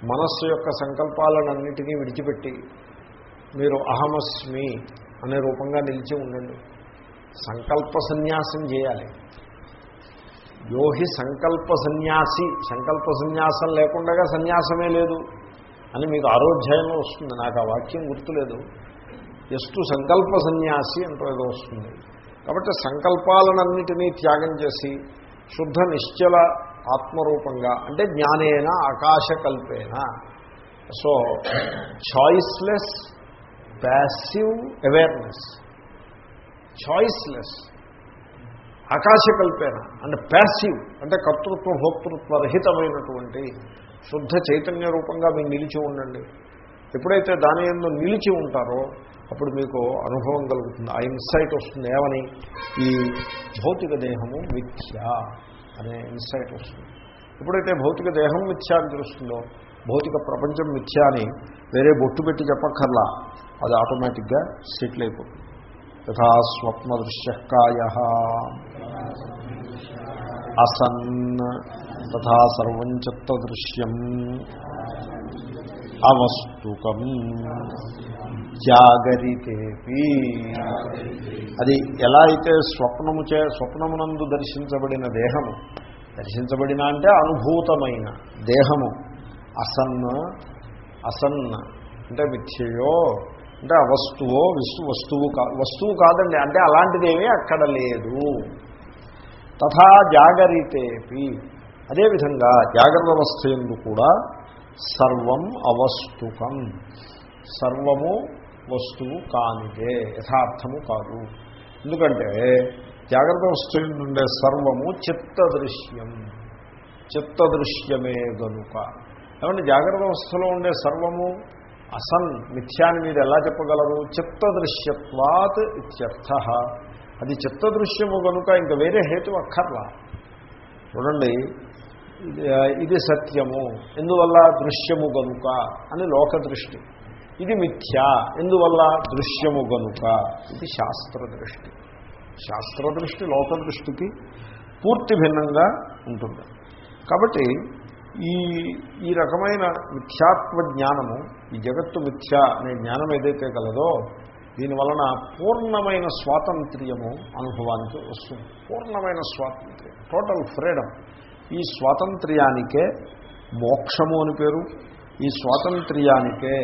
మనస్సు యొక్క సంకల్పాలన్నిటినీ విడిచిపెట్టి మీరు అహమస్మి అనే రూపంగా నిలిచి ఉండండి. సంకల్ప సన్యాసం చేయాలి. యోహి సంకల్ప సన్యాసి సంకల్ప సన్యాసం లేకుండా సన్యాసమే లేదు అని మీకు ఆరోధ్యాయంలో వస్తుంది. నాకు ఆ వాక్యం గుర్తులేదు. ఎస్టు సంకల్ప సన్యాసి అంటూ ఏదో వస్తుంది. కాబట్టి సంకల్పాలనన్నిటినీ త్యాగం చేసి శుద్ధ నిశ్చల ఆత్మరూపంగా అంటే జ్ఞానేన ఆకాశకల్పేన. So choiceless passive awareness choiceless ఆకాశకల్పేన అంటే ప్యాసివ్ అంటే కర్తృత్వ భోక్తృత్వ రహితమైనటువంటి శుద్ధ చైతన్య రూపంగా మీరు నిలిచి ఉండండి. ఎప్పుడైతే దాని ఎందు నిలిచి ఉంటారో అప్పుడు మీకు అనుభవం కలుగుతుంది. ఆ ఇన్సైట్ వస్తుంది. ఏమని? ఈ భౌతిక దేహము మిథ్యా. అనే ఇన్సైట్ వస్తుంది. ఎప్పుడైతే భౌతిక దేహం మిథ్యా అని తెలుస్తుందో భౌతిక ప్రపంచం మిథ్యా అని వేరే బొట్టు పెట్టి చెప్పక్కర్లా అది ఆటోమేటిక్గా సెటిల్ అయిపోతుంది. యథా స్వప్న దృశ్యకాయ అసన్ తథా సర్వం దృశ్యం అవస్తుకం. జాగరితేపి. అది ఎలా అయితే స్వప్నము చే స్వప్నమునందు దర్శించబడిన దేహము దర్శించబడిన అంటే అనుభూతమైన దేహము అసన్న అసన్న అంటే మిథ్యయో అంటే అవస్తువో విశ్వ వస్తువు కా వస్తువు కాదండి అంటే అలాంటిదేమీ అక్కడ లేదు. తథా జాగరితేపి. అదేవిధంగా జాగ్రత్త అవస్థ ఎందు కూడా సర్వం అవస్తుకం. సర్వము వస్తువు కానిదే యథార్థము కాదు. ఎందుకంటే జాగ్రత్త వస్తువు నుండే సర్వము చిత్తదృశ్యం. చిత్తదృశ్యమే గనుక. ఏమంటే జాగ్రత్త అవస్థలో ఉండే సర్వము అసన్ మిథ్యాన్ని మీరు ఎలా చెప్పగలరు? చిత్తదృశ్యత్వాత్ ఇత్యర్థ. అది చిత్తదృశ్యము కనుక ఇంకా వేరే హేతు అక్కర్లా. చూడండి ఇది సత్యము ఎందువల్ల దృశ్యము గనుక అని లోక దృష్టి ఇది మిథ్య ఎందువల్ల దృశ్యము గనుక? ఇది శాస్త్ర దృష్టి శాస్త్ర దృష్టి లోక దృష్టికి పూర్తి భిన్నంగా ఉంటుంది. కాబట్టి ఈ ఈ రకమైన మిథ్యాత్వ జ్ఞానము ఈ జగత్తు మిథ్య అనే జ్ఞానం ఏదైతే కలదో దీనివలన పూర్ణమైన స్వాతంత్ర్యము అనుభవానికి వస్తుంది. పూర్ణమైన స్వాతంత్ర్యం టోటల్ ఫ్రీడమ్ ఈ స్వాతంత్ర్యానికే మోక్షము అని పేరు ఈ స్వాతంత్ర్యానికే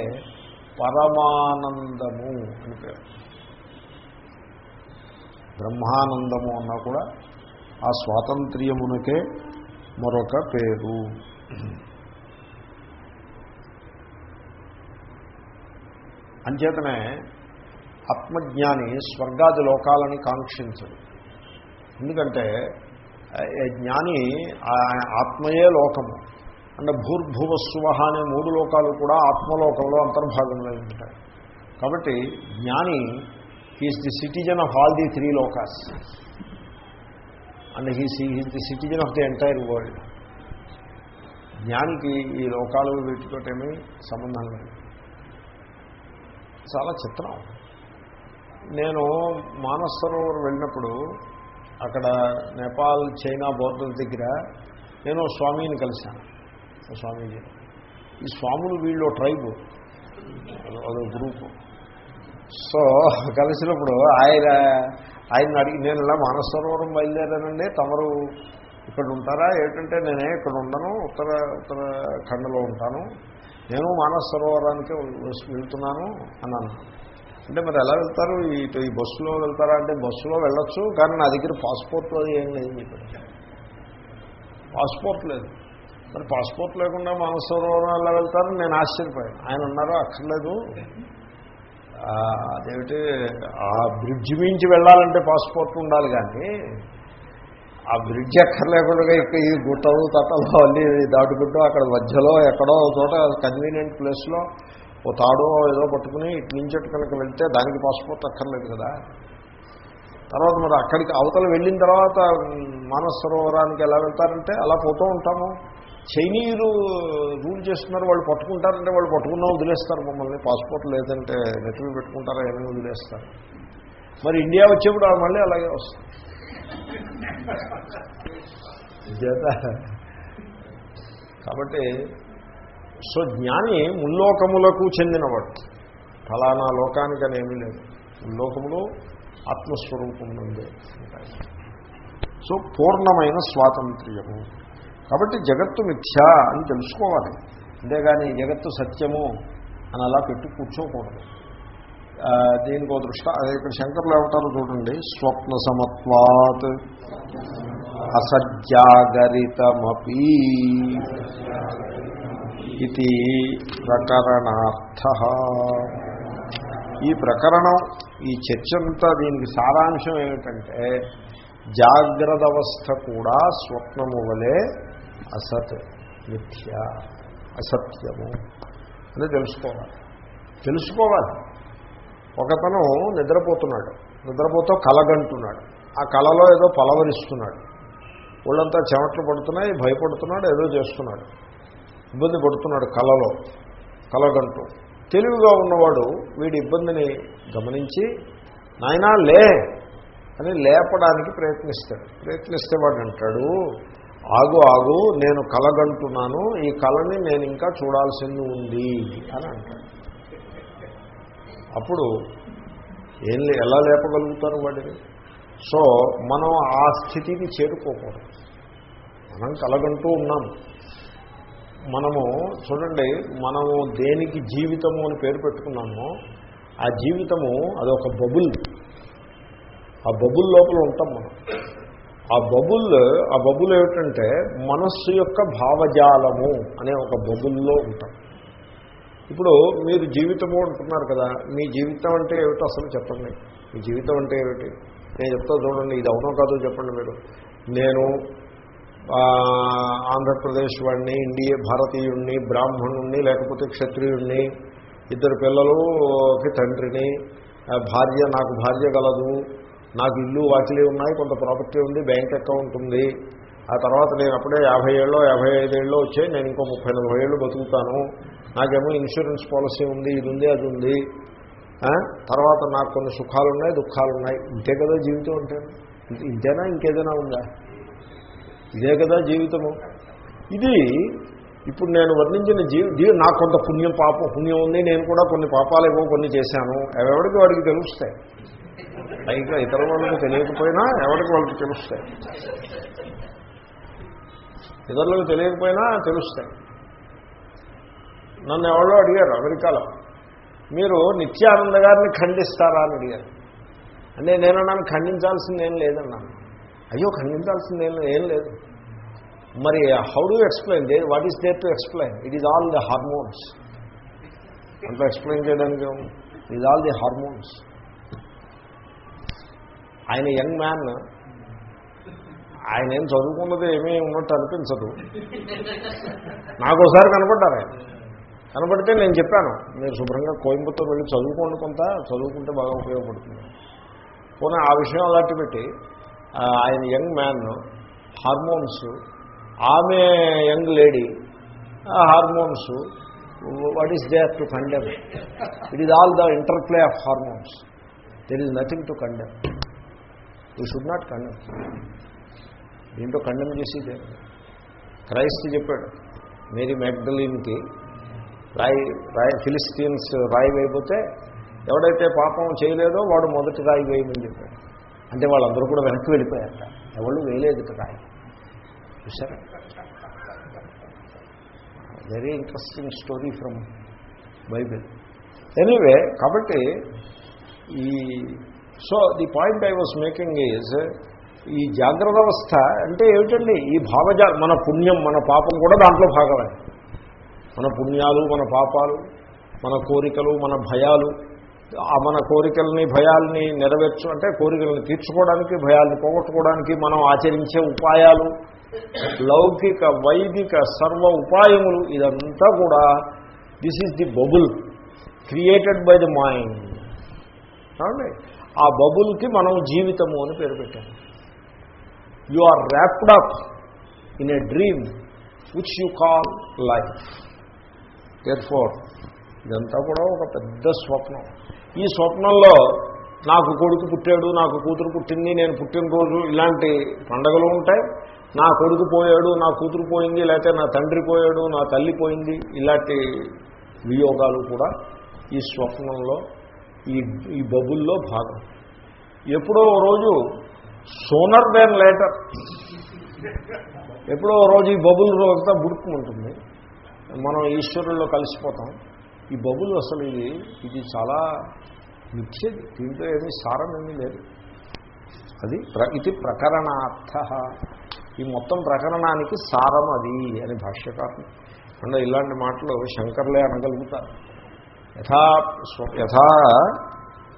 పరమానందము అని పేరు. బ్రహ్మానందము అన్నా కూడా ఆ స్వాతంత్ర్యమునకే మరొక పేరు. అంచేతనే ఆత్మజ్ఞాని స్వర్గాది లోకాలని కాంక్షించడు. ఎందుకంటే జ్ఞాని ఆత్మయే లోకము అంటే భూర్భువస్సువ అనే మూడు లోకాలు కూడా ఆత్మలోకంలో అంతర్భాగంలో ఉంటాయి. కాబట్టి జ్ఞాని he's the citizen of all the three lokas. And he's he's the citizen of the entire world. జ్ఞానికి ఈ లోకాలు వీటితోటేమీ సంబంధం లేదు. చాలా చిత్రం. నేను మానస్ సరోవర్ వెళ్ళినప్పుడు అక్కడ నేపాల్ చైనా బోర్డర్ దగ్గర నేను స్వామిని కలిశాను. స్వామీజీ. ఈ స్వాములు వీళ్ళు ట్రైబ్. అదో గ్రూపు. సో కలిసినప్పుడు ఆయన ఆయన అడిగి నేను ఇలా మానసరోవరం బయలుదేరానండి. తమరు ఇక్కడ ఉంటారా? ఏంటంటే నేనే ఇక్కడ ఉండను ఉత్తర ఉత్తరాఖండలో ఉంటాను. నేను మానస సరోవరానికి వెళ్తున్నాను అన్నాను. అంటే మరి ఎలా వెళ్తారు? ఇటు ఈ బస్సులో వెళ్తారా? అంటే బస్సులో వెళ్ళొచ్చు కానీ నా దగ్గర పాస్పోర్ట్ అది ఏం లేదని చెప్పాడు పాస్పోర్ట్ లేదు. మరి పాస్పోర్ట్ లేకుండా మానసరోవరం ఎలా వెళ్తారు నేను ఆశ్చర్యపోయాను. ఆయన ఉన్నారు అక్కర్లేదు. అదేమిటి? ఆ బ్రిడ్జ్ మించి వెళ్ళాలంటే పాస్పోర్ట్ ఉండాలి కానీ ఆ బ్రిడ్జ్ ఎక్కర్లేకుండా ఇక్కడ ఈ గుట్టలు తట్టలు అన్నీ దాటుకుంటూ అక్కడ మధ్యలో ఎక్కడో చోట కన్వీనియంట్ ప్లేస్లో ఓ తాడో ఏదో పట్టుకుని ఇటు నుంచి కనుక వెళ్తే దానికి పాస్పోర్ట్ అక్కర్లేదు కదా. తర్వాత మరి అక్కడికి అవతల వెళ్ళిన తర్వాత మానసరోవరానికి ఎలా వెళ్తారంటే అలా పోతూ ఉంటాము. చైనీయులు రూల్ చేస్తున్నారు వాళ్ళు పట్టుకుంటారంటే వాళ్ళు పట్టుకున్నా వదిలేస్తారు మమ్మల్ని. పాస్పోర్ట్ లేదంటే నెట్లు పెట్టుకుంటారా ఏమైనా వదిలేస్తారు. మరి ఇండియా వచ్చేప్పుడు మళ్ళీ అలాగే వస్తుంది. చేత కాబట్టి సో జ్ఞాని ముల్లోకములకు చెందినవాడు. ఫలానా లోకానికి అనేమీ లేదు. ముల్లోకములు ఆత్మస్వరూపం నుండే ఉంటాయి సో పూర్ణమైన స్వాతంత్ర్యము. కాబట్టి జగత్తు మిథ్యా అని తెలుసుకోవాలి. అంతేగాని జగత్తు సత్యము అని అలా పెట్టి కూర్చోకూడదు. ఆ, దీనికి ఒక దృష్ట అదే ఇక్కడ శంకర్లు ఏమంటారో చూడండి. స్వప్న సమత్వాత్ అసజ్జాగరితమీ ఇది ప్రకరణార్థ ఈ ప్రకరణం ఈ చర్చ అంతా దీనికి సారాంశం ఏమిటంటే జాగ్రత్త అవస్థ కూడా స్వప్నము వలె అసత్ మిథ్య అసత్యము అని తెలుసుకోవాలి. తెలుసుకోవాలి. ఒకతను నిద్రపోతున్నాడు. నిద్రపోతూ కలగంటున్నాడు. ఆ కళలో ఏదో పలవరిస్తున్నాడు. ఒళ్ళంతా చెమట్లు పడుతున్నాయి భయపడుతున్నాడు ఏదో చేస్తున్నాడు. ఇబ్బంది పడుతున్నాడు కళలో కలగంటూ. తెలివిగా ఉన్నవాడు వీడి ఇబ్బందిని గమనించి నాయనా లే అని లేపడానికి ప్రయత్నిస్తాడు. ప్రయత్నిస్తే వాడు అంటాడు ఆగు ఆగు నేను కలగంటున్నాను ఈ కళని నేను ఇంకా చూడాల్సింది ఉంది అని అంటాడు. అప్పుడు ఏం ఎలా లేపగలుగుతారు వాడిని? సో మనం ఆ స్థితికి చేరుకోకూడదు. మనం కలగంటూ ఉన్నాము మనము చూడండి మనము దేనికి జీవితము అని పేరు పెట్టుకున్నామో ఆ జీవితము అదొక బబుల్. ఆ బబుల్ లోపల ఉంటాం మనం. ఆ బబుల్ ఆ బబుల్ ఏమిటంటే మనస్సు యొక్క భావజాలము అనే ఒక బబుల్లో ఉంటాం. ఇప్పుడు మీరు జీవితము అంటున్నారు కదా మీ జీవితం అంటే ఏమిటో అసలు చెప్పండి. మీ జీవితం అంటే ఏమిటి? నేను చెప్తా చూడండి ఇది అవునో కాదో చెప్పండి మీరు. నేను ఆంధ్రప్రదేశ్ వాడిని ఇండియా భారతీయుణ్ణి బ్రాహ్మణుణ్ణి లేకపోతే క్షత్రియుణ్ణి ఇద్దరు పిల్లలుకి తండ్రిని భార్య నాకు భార్య గలదు నాకు ఇల్లు వాకిలి ఉన్నాయి కొంత ప్రాపర్టీ ఉంది బ్యాంక్ అకౌంట్ ఉంది. ఆ తర్వాత నేను అప్పుడే యాభై ఏళ్ళు యాభై ఐదేళ్ళు వచ్చాయి నేను ఇంకో ముప్పై నలభై ఏళ్ళు బతుకుతాను. నాకేమో ఇన్సూరెన్స్ పాలసీ ఉంది ఇది ఉంది అది ఉంది. తర్వాత నాకు కొన్ని సుఖాలు ఉన్నాయి దుఃఖాలు ఉన్నాయి ఇంతే కదా జీవితం అంటే? ఇంతేనా? ఇంకేదైనా ఉందా? ఇదే కదా జీవితము. ఇది ఇప్పుడు నేను వర్ణించిన జీవి నాకు కొంత పుణ్యం పాపం పుణ్యం ఉంది నేను కూడా కొన్ని పాపాలు ఏవో కొన్ని చేశాను. ఎవరికి వాడికి తెలుస్తాయి. పైగా ఇతర వాళ్ళకి తెలియకపోయినా ఎవరికి వాళ్ళకి తెలుస్తాయి. ఇతరులకు తెలియకపోయినా తెలుస్తాయి. నన్ను ఎవరో అడిగారు అమెరికాలో. మీరు నిత్యానంద గారిని ఖండిస్తారా అని అడిగారు. అంటే నేను ఖండించాల్సింది ఏం లేదన్నాను. అయ్యో ఖండించాల్సింది ఏం ఏం లేదు. మరి how do explain they what is there to explain it is all the hormones అంతా ఎక్స్ప్లెయిన్ చేయడానికి it is all the hormones ఆయన యంగ్ మ్యాన్. ఆయన ఏం చదువుకున్నది ఏమీ ఉన్నట్టు అనిపించదు. నాకు ఒకసారి కనపడ్డారు. ఆయన కనపడితే నేను చెప్పాను మీరు శుభ్రంగా కోయంబత్తూరు వెళ్ళి చదువుకోండి కొంత చదువుకుంటే బాగా ఉపయోగపడుతుంది. పోనీ ఆ విషయం అలాంటి పెట్టి ఆయన యంగ్ మ్యాన్ హార్మోన్స్ ఆమె young lady hormones what is there to condemn it is all the interplay of hormones there is nothing to condemn you should not condemn దీంట్లో కండెమ్ చేసేదే. క్రైస్త్ చెప్పాడు మేరీ మ్యాగ్డలిన్కి రాయి రాయి ఫిలిస్తీన్స్ రాయి వేయబోతే ఎవడైతే పాపం చేయలేదో వాడు మొదటి రాయి వేయమని చెప్పాడు. అంటే వాళ్ళందరూ కూడా వెనక్కి వెళ్ళిపోయారట. ఎవళ్ళు వేయలేదు రాయి చూసారా very interesting story from Bible anyway కాబట్టి ఈ so the point I was making is ఈ జాగ్రత్త అవస్థ అంటే ఏమిటండి? ఈ భావజా మన పుణ్యం మన పాపం కూడా దాంట్లో భాగమే. మన పుణ్యాలు మన పాపాలు మన కోరికలు మన భయాలు మన కోరికల్ని భయాల్ని నెరవేర్చు అంటే కోరికల్ని తీర్చుకోవడానికి భయాల్ని పోగొట్టుకోవడానికి మనం ఆచరించే ఉపాయాలు లౌకిక వైదిక సర్వ ఉపాయములు ఇదంతా కూడా this is the bubble created by the mind ఆ బబుల్కి మనం జీవితము అని పేరు పెట్టాము you are wrapped up in a dream which you call life therefore ఇదంతా కూడా ఒక పెద్ద స్వప్నం. ఈ స్వప్నంలో నాకు కొడుకు పుట్టాడు నాకు కూతురు పుట్టింది నేను పుట్టినరోజు ఇలాంటి పండగలు ఉంటాయి. నా కొడుకు పోయాడు నా కూతురు పోయింది లేకపోతే నా తండ్రి పోయాడు నా తల్లి పోయింది ఇలాంటి వియోగాలు కూడా ఈ స్వప్నంలో ఈ ఈ బబుల్లో భాగం. ఎప్పుడో ఓ రోజు సోనర్ దాన్ లేటర్ ఎప్పుడో రోజు ఈ బబుల్ రోజంతా బుడుకుమంటుంది మనం ఈశ్వరుల్లో కలిసిపోతాం. ఈ బబుల్ అసలు ఇది ఇది చాలా మిథ్యది దీంట్లో ఏమీ సారం ఏమీ లేదు. అది ప్ర ఇది ప్రకరణార్థ. ఈ మొత్తం ప్రకరణానికి సారం అది అని భాష్యకారం అంటే ఇలాంటి మాటలు శంకర్లే అనగలుగుతారు. యథా స్వ- యథా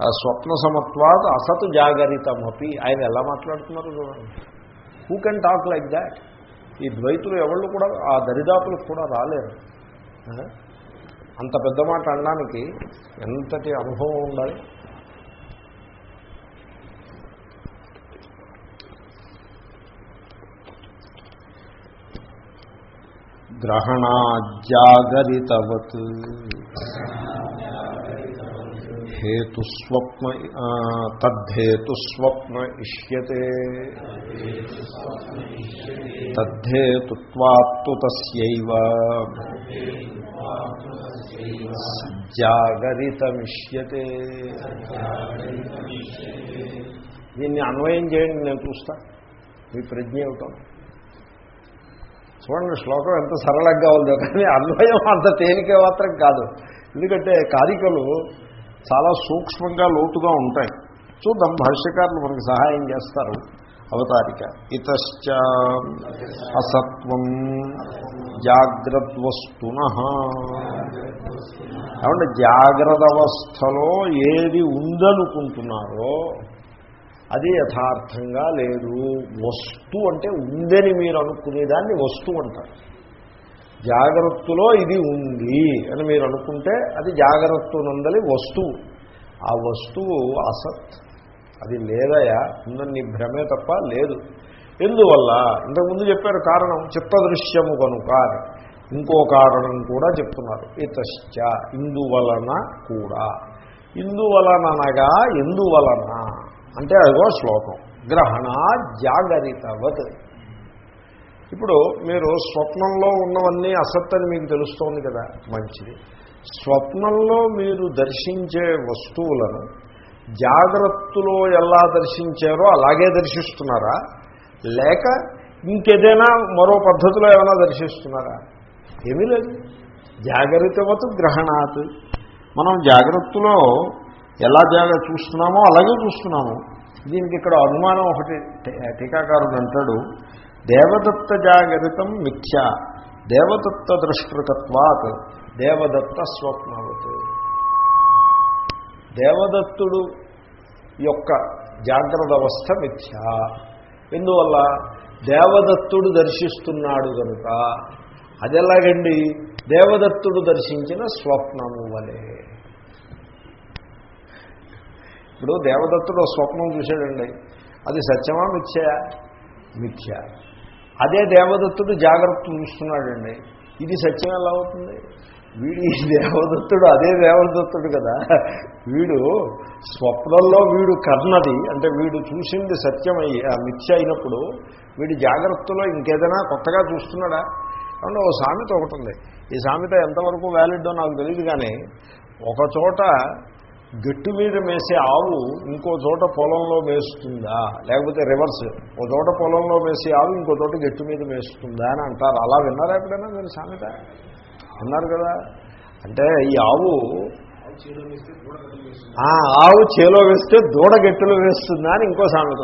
స్వప్న సమత్వాత్ అసత్ జాగరితమపి. ఆయన ఎలా మాట్లాడుతున్నారు చూడండి. Who can talk like that ఈ ద్వైతులు ఎవళ్ళు కూడా ఆ దరిదాపులకు కూడా రాలేరు. అంత పెద్ద మాట అనడానికి ఎంతటి అనుభవం ఉండాలి? గ్రహణాజాగరితవత్ హేతుస్వప్న తద్ధేతుస్వప్న ఇష్యతే. తద్ధేతుత్వాత్తు తస్యైవ. జాగరితమిష్యతే. దీన్ని అన్వయం చేయండి నేను చూస్తా. మీ ప్రజ్ఞ అవుతాం చూడండి శ్లోకం ఎంత సరళంగా ఉందో కానీ అన్వయం అంత తేలికే మాత్రం కాదు. ఎందుకంటే కారికలు చాలా సూక్ష్మంగా లోతుగా ఉంటాయి. చూద్దాం భాష్యకారులు మనకు సహాయం చేస్తారు. అవతారిక. ఇతశ్చ అసత్వం జాగ్రత్వస్తున ఏమంటే జాగ్రత్త అవస్థలో ఏది ఉందనుకుంటున్నారో అది యథార్థంగా లేదు. వస్తు అంటే ఉందని మీరు అనుకునేదాన్ని వస్తువు అంటారు. జాగ్రత్తలో ఇది ఉంది అని మీరు అనుకుంటే అది జాగ్రత్త నందలి వస్తువు. ఆ వస్తువు అసత్. అది లేదయా? ఉందని నీ భ్రమే తప్ప లేదు. ఎందువల్ల? ఇంతకుముందు చెప్పారు కారణం చిత్తదృశ్యము కనుక ఇంకో కారణం కూడా చెప్తున్నారు. ఇతశ్చ ఇందువలన కూడా. ఇందువలననగా ఎందువలన? అంటే అదిగో శ్లోకం. గ్రహణ జాగరితవత్. ఇప్పుడు మీరు స్వప్నంలో ఉన్నవన్నీ అసత్తని మీకు తెలుస్తోంది కదా? మంచిది. స్వప్నంలో మీరు దర్శించే వస్తువులను జాగ్రత్తలో ఎలా దర్శించారో అలాగే దర్శిస్తున్నారా? లేక ఇంకేదైనా మరో పద్ధతిలో ఏమైనా దర్శిస్తున్నారా? ఏమీ లేదు. జాగ్రత్తవత్ గ్రహణాత్. మనం జాగ్రత్తలో ఎలా జాగ్రత్త చూస్తున్నామో అలాగే చూస్తున్నాము. దీనికి ఇక్కడ అనుమానం ఒకటి టీకాకారుడు అంటాడు దేవదత్త జాగ్రత్తం మిథ్య దేవదత్త దృష్టృతత్వాత్ దేవదత్త స్వప్నవత్. దేవదత్తుడు యొక్క జాగ్రత్త అవస్థ మిథ్య. ఎందువల్ల? దేవదత్తుడు దర్శిస్తున్నాడు కనుక అది ఎలాగండి? దేవదత్తుడు దర్శించిన స్వప్నము వలె. ఇప్పుడు దేవదత్తుడు స్వప్నం చూశాడండి. అది సత్యమా మిథ్యయా మిథ్య. అదే దేవదత్తుడు జాగ్రత్త చూస్తున్నాడండి. ఇది సత్యం ఎలా అవుతుంది? వీడు ఈ దేవదత్తుడు అదే దేవదత్తుడు కదా. వీడు స్వప్నంలో వీడు కర్ణది అంటే వీడు చూసింది సత్యమయ్యి ఆ మిథ్య అయినప్పుడు వీడి జాగ్రత్తలో ఇంకేదైనా కొత్తగా చూస్తున్నాడా? అంటే ఓ సామెత ఒకటి ఉంది. ఈ సామెత ఎంతవరకు వ్యాలిడ్డో నాకు తెలియదు కానీ ఒక చోట గట్టు మీద మేసే ఆవు ఇంకో చోట పొలంలో మేస్తుందా? లేకపోతే రివర్స్ ఒక చోట పొలంలో మేసే ఆవు ఇంకో చోట గట్టు మీద మేస్తుందా అని అంటారు. అలా విన్నారా ఎప్పుడైనా మీరు సామెత? విన్నారు కదా. అంటే ఈ ఆవు ఆవు చేలో వేస్తే దూడ గట్టులో వేస్తుందా. అని ఇంకో సామెత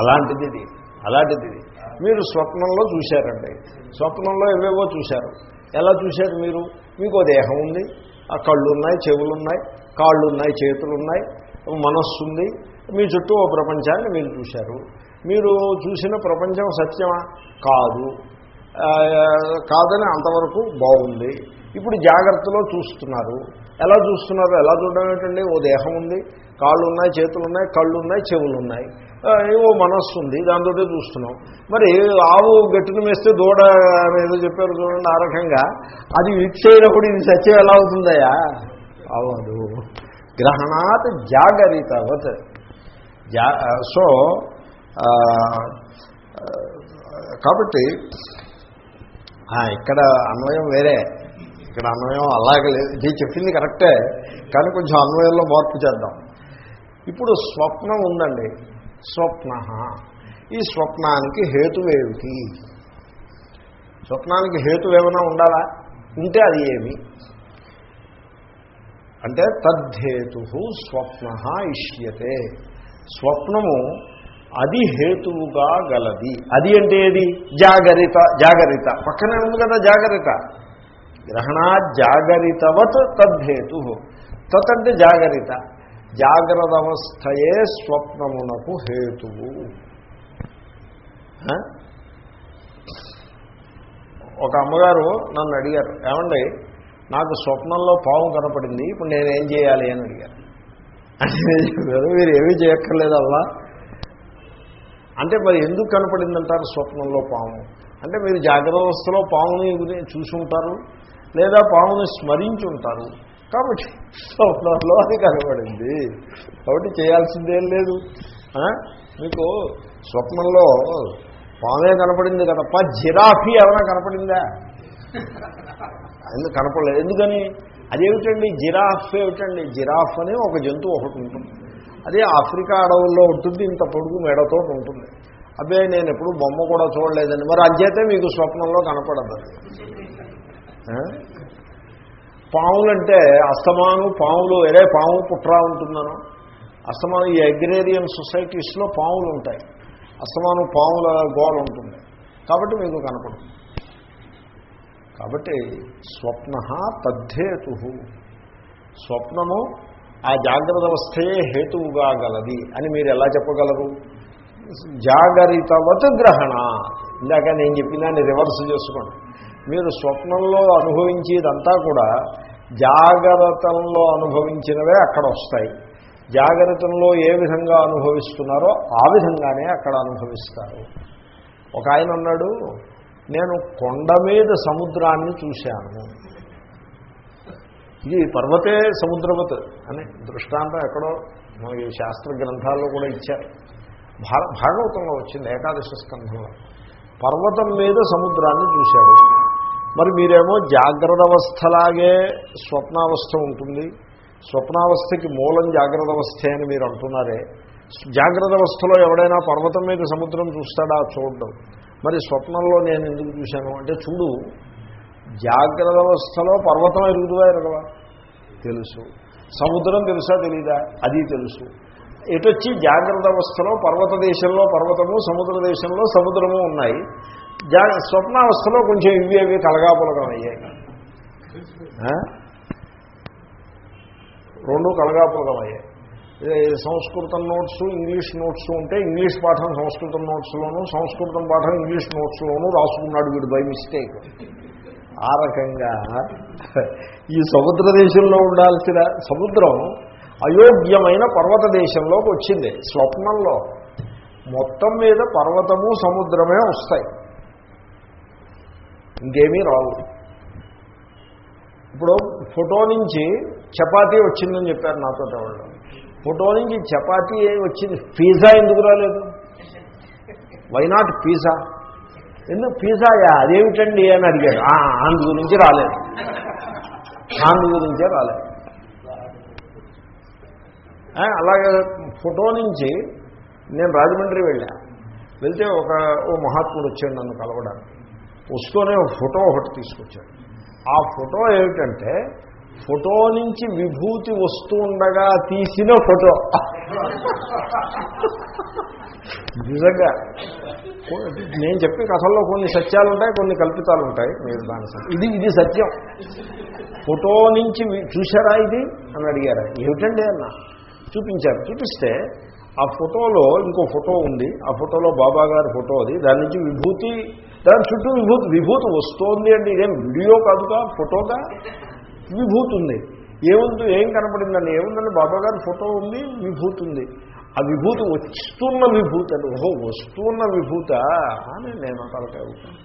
అలాంటిది ఇది. అలాంటిది ఇది. మీరు స్వప్నంలో చూశారండి. స్వప్నంలో ఏవేవో చూశారు. ఎలా చూశారు మీరు? మీకు దేహం ఉంది. ఆ కళ్ళు ఉన్నాయి చెవులు ఉన్నాయి కాళ్ళు ఉన్నాయి చేతులు ఉన్నాయి మనస్సు ఉంది. మీ చుట్టూ ఓ ప్రపంచాన్ని మీరు చూశారు. మీరు చూసిన ప్రపంచం సత్యమా? కాదు. కాదని అంతవరకు బాగుంది. ఇప్పుడు జాగ్రత్తలో చూస్తున్నారు. ఎలా చూస్తున్నారు? ఎలా చూడడం ఏంటండి? ఓ దేహం ఉంది. కాళ్ళు ఉన్నాయి చేతులు ఉన్నాయి కళ్ళు ఉన్నాయి చెవులు ఉన్నాయి ఓ మనస్సు ఉంది. దాంతో చూస్తున్నాం. మరి ఆవు గట్టును వేస్తే దూడ ఏదో చెప్పారు చూడండి ఆ రకంగా. అది విక్స్ అయినప్పుడు ఇది సత్యం ఎలా అవుతుందయా అవదు గ్రహణాత్ జాగరితవత్. జా సో కాబట్టి ఇక్కడ అన్వయం వేరే. ఇక్కడ అన్వయం అలాగే లేదు. ఇది చెప్పింది కరెక్టే కానీ కొంచెం అన్వయంలో మార్పు చేద్దాం. ఇప్పుడు స్వప్నం ఉందండి. స్వప్న ఈ స్వప్నానికి హేతువేమిటి స్వప్నానికి హేతు ఏమైనా ఉండాలా? ఉంటే అది ఏమి? అంటే తద్ధేతు స్వప్న ఇష్యతే. స్వప్నము అది హేతువుగా గలది. అది అంటే ఏది? జాగరిత జాగరిత. పక్కనే ఉంది కదా జాగరిత. గ్రహణా జాగరితవత్ తద్ధేతు తత్ అంటే జాగరిత. జాగ్రత్త అవస్థయే స్వప్నమునకు హేతువు? ఒక అమ్మగారు నన్ను అడిగారు ఏమండి నాకు స్వప్నంలో పాము కనపడింది ఇప్పుడు నేనేం చేయాలి? అని అడిగారు. అంటే నేను చెప్పాను మీరు ఏమీ చేయక్కర్లేదల్లా అంటే మరి ఎందుకు కనపడిందంటారు స్వప్నంలో పాము? అంటే మీరు జాగ్రత్త అవస్థలో పాముని చూసి ఉంటారు లేదా పాముని స్మరించి ఉంటారు. కాబట్టి స్వప్నంలో అది కనపడింది. కాబట్టి చేయాల్సిందేం లేదు. మీకు స్వప్నంలో పామే కనపడింది కదప్ప జిరాఫీ ఏమైనా కనపడిందా? ఎందుకు కనపడలేదు? ఎందుకని? అదేమిటండి? జిరాఫ్ ఏమిటండి? జిరాఫ్ అని ఒక జంతువు ఒకటి ఉంటుంది. అదే ఆఫ్రికా అడవుల్లో ఉంటుంది ఇంత పొడుగు మెడతో ఉంటుంది. అబ్బే నేను ఎప్పుడు బొమ్మ కూడా చూడలేదండి. మరి అధ్యతే మీకు స్వప్నంలో కనపడదు అది. పాములంటే అస్తమాను పాములు ఎరే పాము పుట్రా ఉంటున్నాను అస్తమానం ఈ అగ్రేరియన్ సొసైటీస్లో పాములు ఉంటాయి. అస్తమానం పాముల గోల ఉంటుంది. కాబట్టి మీకు కనపడుతుంది కాబట్టి స్వప్న తద్ధేతు. స్వప్నము ఆ జాగ్రత్త అవస్థయే హేతువుగా గలది అని మీరు ఎలా చెప్పగలరు? జాగరితవత్ గ్రహణ ఇందాక నేను చెప్పినాన్ని రివర్స్ చేసుకోండి. మీరు స్వప్నంలో అనుభవించేదంతా కూడా జాగ్రత్తలో అనుభవించినవే అక్కడ వస్తాయి. జాగ్రత్తలో ఏ విధంగా అనుభవిస్తున్నారో ఆ విధంగానే అక్కడ అనుభవిస్తారు. ఒక ఆయన అన్నాడు నేను కొండ మీద సముద్రాన్ని చూశాను. ఇది పర్వతే సముద్రవత్ అని దృష్టాంతం ఎక్కడో మనకి శాస్త్ర గ్రంథాల్లో కూడా ఇచ్చారు. భాగవతంలో వచ్చింది ఏకాదశ స్కంధంలో. పర్వతం మీద సముద్రాన్ని చూశాడు. మరి మీరేమో జాగ్రత్త అవస్థలాగే స్వప్నావస్థ ఉంటుంది. స్వప్నావస్థకి మూలం జాగ్రత్త అవస్థే అని మీరు అంటున్నారే. జాగ్రత్త అవస్థలో ఎవడైనా పర్వతం మీద సముద్రం చూస్తాడా? చూడడం. మరి స్వప్నంలో నేను ఎందుకు చూశాను? అంటే చూడు జాగ్రత్త అవస్థలో పర్వతం ఎరుగుతుందా ఎరగవా తెలుసు. సముద్రం తెలుసా తెలీదా? అది తెలుసు. ఎటొచ్చి జాగ్రత్త అవస్థలో పర్వత దేశంలో పర్వతము సముద్ర దేశంలో సముద్రము ఉన్నాయి. జా స్వప్నావస్థలో కొంచెం ఇవి అవి కలగాపులగం అయ్యాయి? రెండు కలగాపులగం అయ్యాయి. సంస్కృతం నోట్స్ ఇంగ్లీష్ నోట్స్ ఉంటే ఇంగ్లీష్ పాఠం సంస్కృతం నోట్స్లోను సంస్కృతం పాఠం ఇంగ్లీష్ నోట్స్లోనూ రాసుకున్నాడు వీడు బై మిస్టేక్. ఆ రకంగా ఈ సముద్ర దేశంలో ఉండాల్సిన సముద్రం అయోగ్యమైన పర్వత దేశంలోకి వచ్చింది. స్వప్నంలో. మొత్తం మీద పర్వతము సముద్రమే వస్తాయి. ఇంకేమీ రావు. ఇప్పుడు ఫోటో నుంచి చపాతీ వచ్చిందని చెప్పారు నాతో వాళ్ళు. ఫోటో నుంచి చపాతీ వచ్చింది. పిజ్జా ఎందుకు రాలేదు? వై నాట్ పిజ్జా ఎందుకు పిజ్జాయా? అదేమిటండి అని అడిగాడు. ఆంధ్ర అందు గురించి రాలేదు. అందు గురించే రాలేదు. అలాగే ఫోటో నుంచి నేను రాజమండ్రి వెళ్ళా. వెళ్తే ఒక ఓ మహాత్ముడు వచ్చాడు నన్ను కలవడానికి. వస్తూనే ఒక ఫోటో ఒకటి తీసుకొచ్చాడు. ఆ ఫోటో ఏమిటంటే ఫోటో నుంచి విభూతి వస్తూ ఉండగా తీసిన ఫోటో. నిజంగా. నేను చెప్పే కథల్లో కొన్ని సత్యాలు ఉంటాయి కొన్ని కల్పితాలు ఉంటాయి. మీరు దాని ఇది ఇది సత్యం. ఫోటో నుంచి చూశారా ఇది? అని అడిగారా. ఏమిటండి అన్న? చూపించారు. చూపిస్తే ఆ ఫోటోలో ఇంకో ఫోటో ఉంది. ఆ ఫోటోలో బాబా గారి ఫోటో అది. దాని నుంచి విభూతి దాని చుట్టూ విభూతి విభూతి వస్తోంది అంటే ఇదేం వీడియో కాదుగా? ఫోటోగా విభూతి ఉంది. ఏముంది? ఏం కనపడిందండి? ఏముందండి? బాబా గారి ఫోటో ఉంది విభూతి ఉంది. ఆ విభూతి వస్తున్న విభూతి అని ఓహో వస్తున్న విభూత? అని నేను తలకాయ చూసారు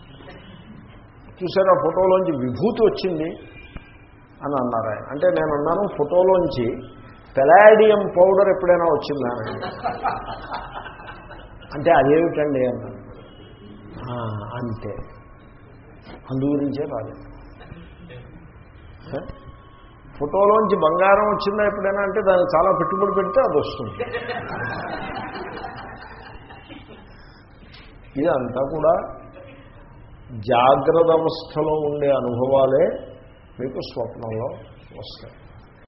చూసారా ఫోటోలోంచి విభూతి వచ్చింది అని అన్నారు ఆయన. అంటే నేను అన్నాను ఫోటోలోంచి పెలాడియం పౌడర్ ఎప్పుడైనా వచ్చిందా? అంటే అదేమిటండి అన్నాను. అంతే. అందు గురించే రాలేదు. ఫోటోలోంచి బంగారం వచ్చిందా ఎప్పుడైనా అంటే దానికి చాలా పెట్టుబడి పెడితే అది వస్తుంది. ఇదంతా కూడా జాగ్రత్త అవస్థలో ఉండే అనుభవాలే మీకు స్వప్నంలో వస్తాయి.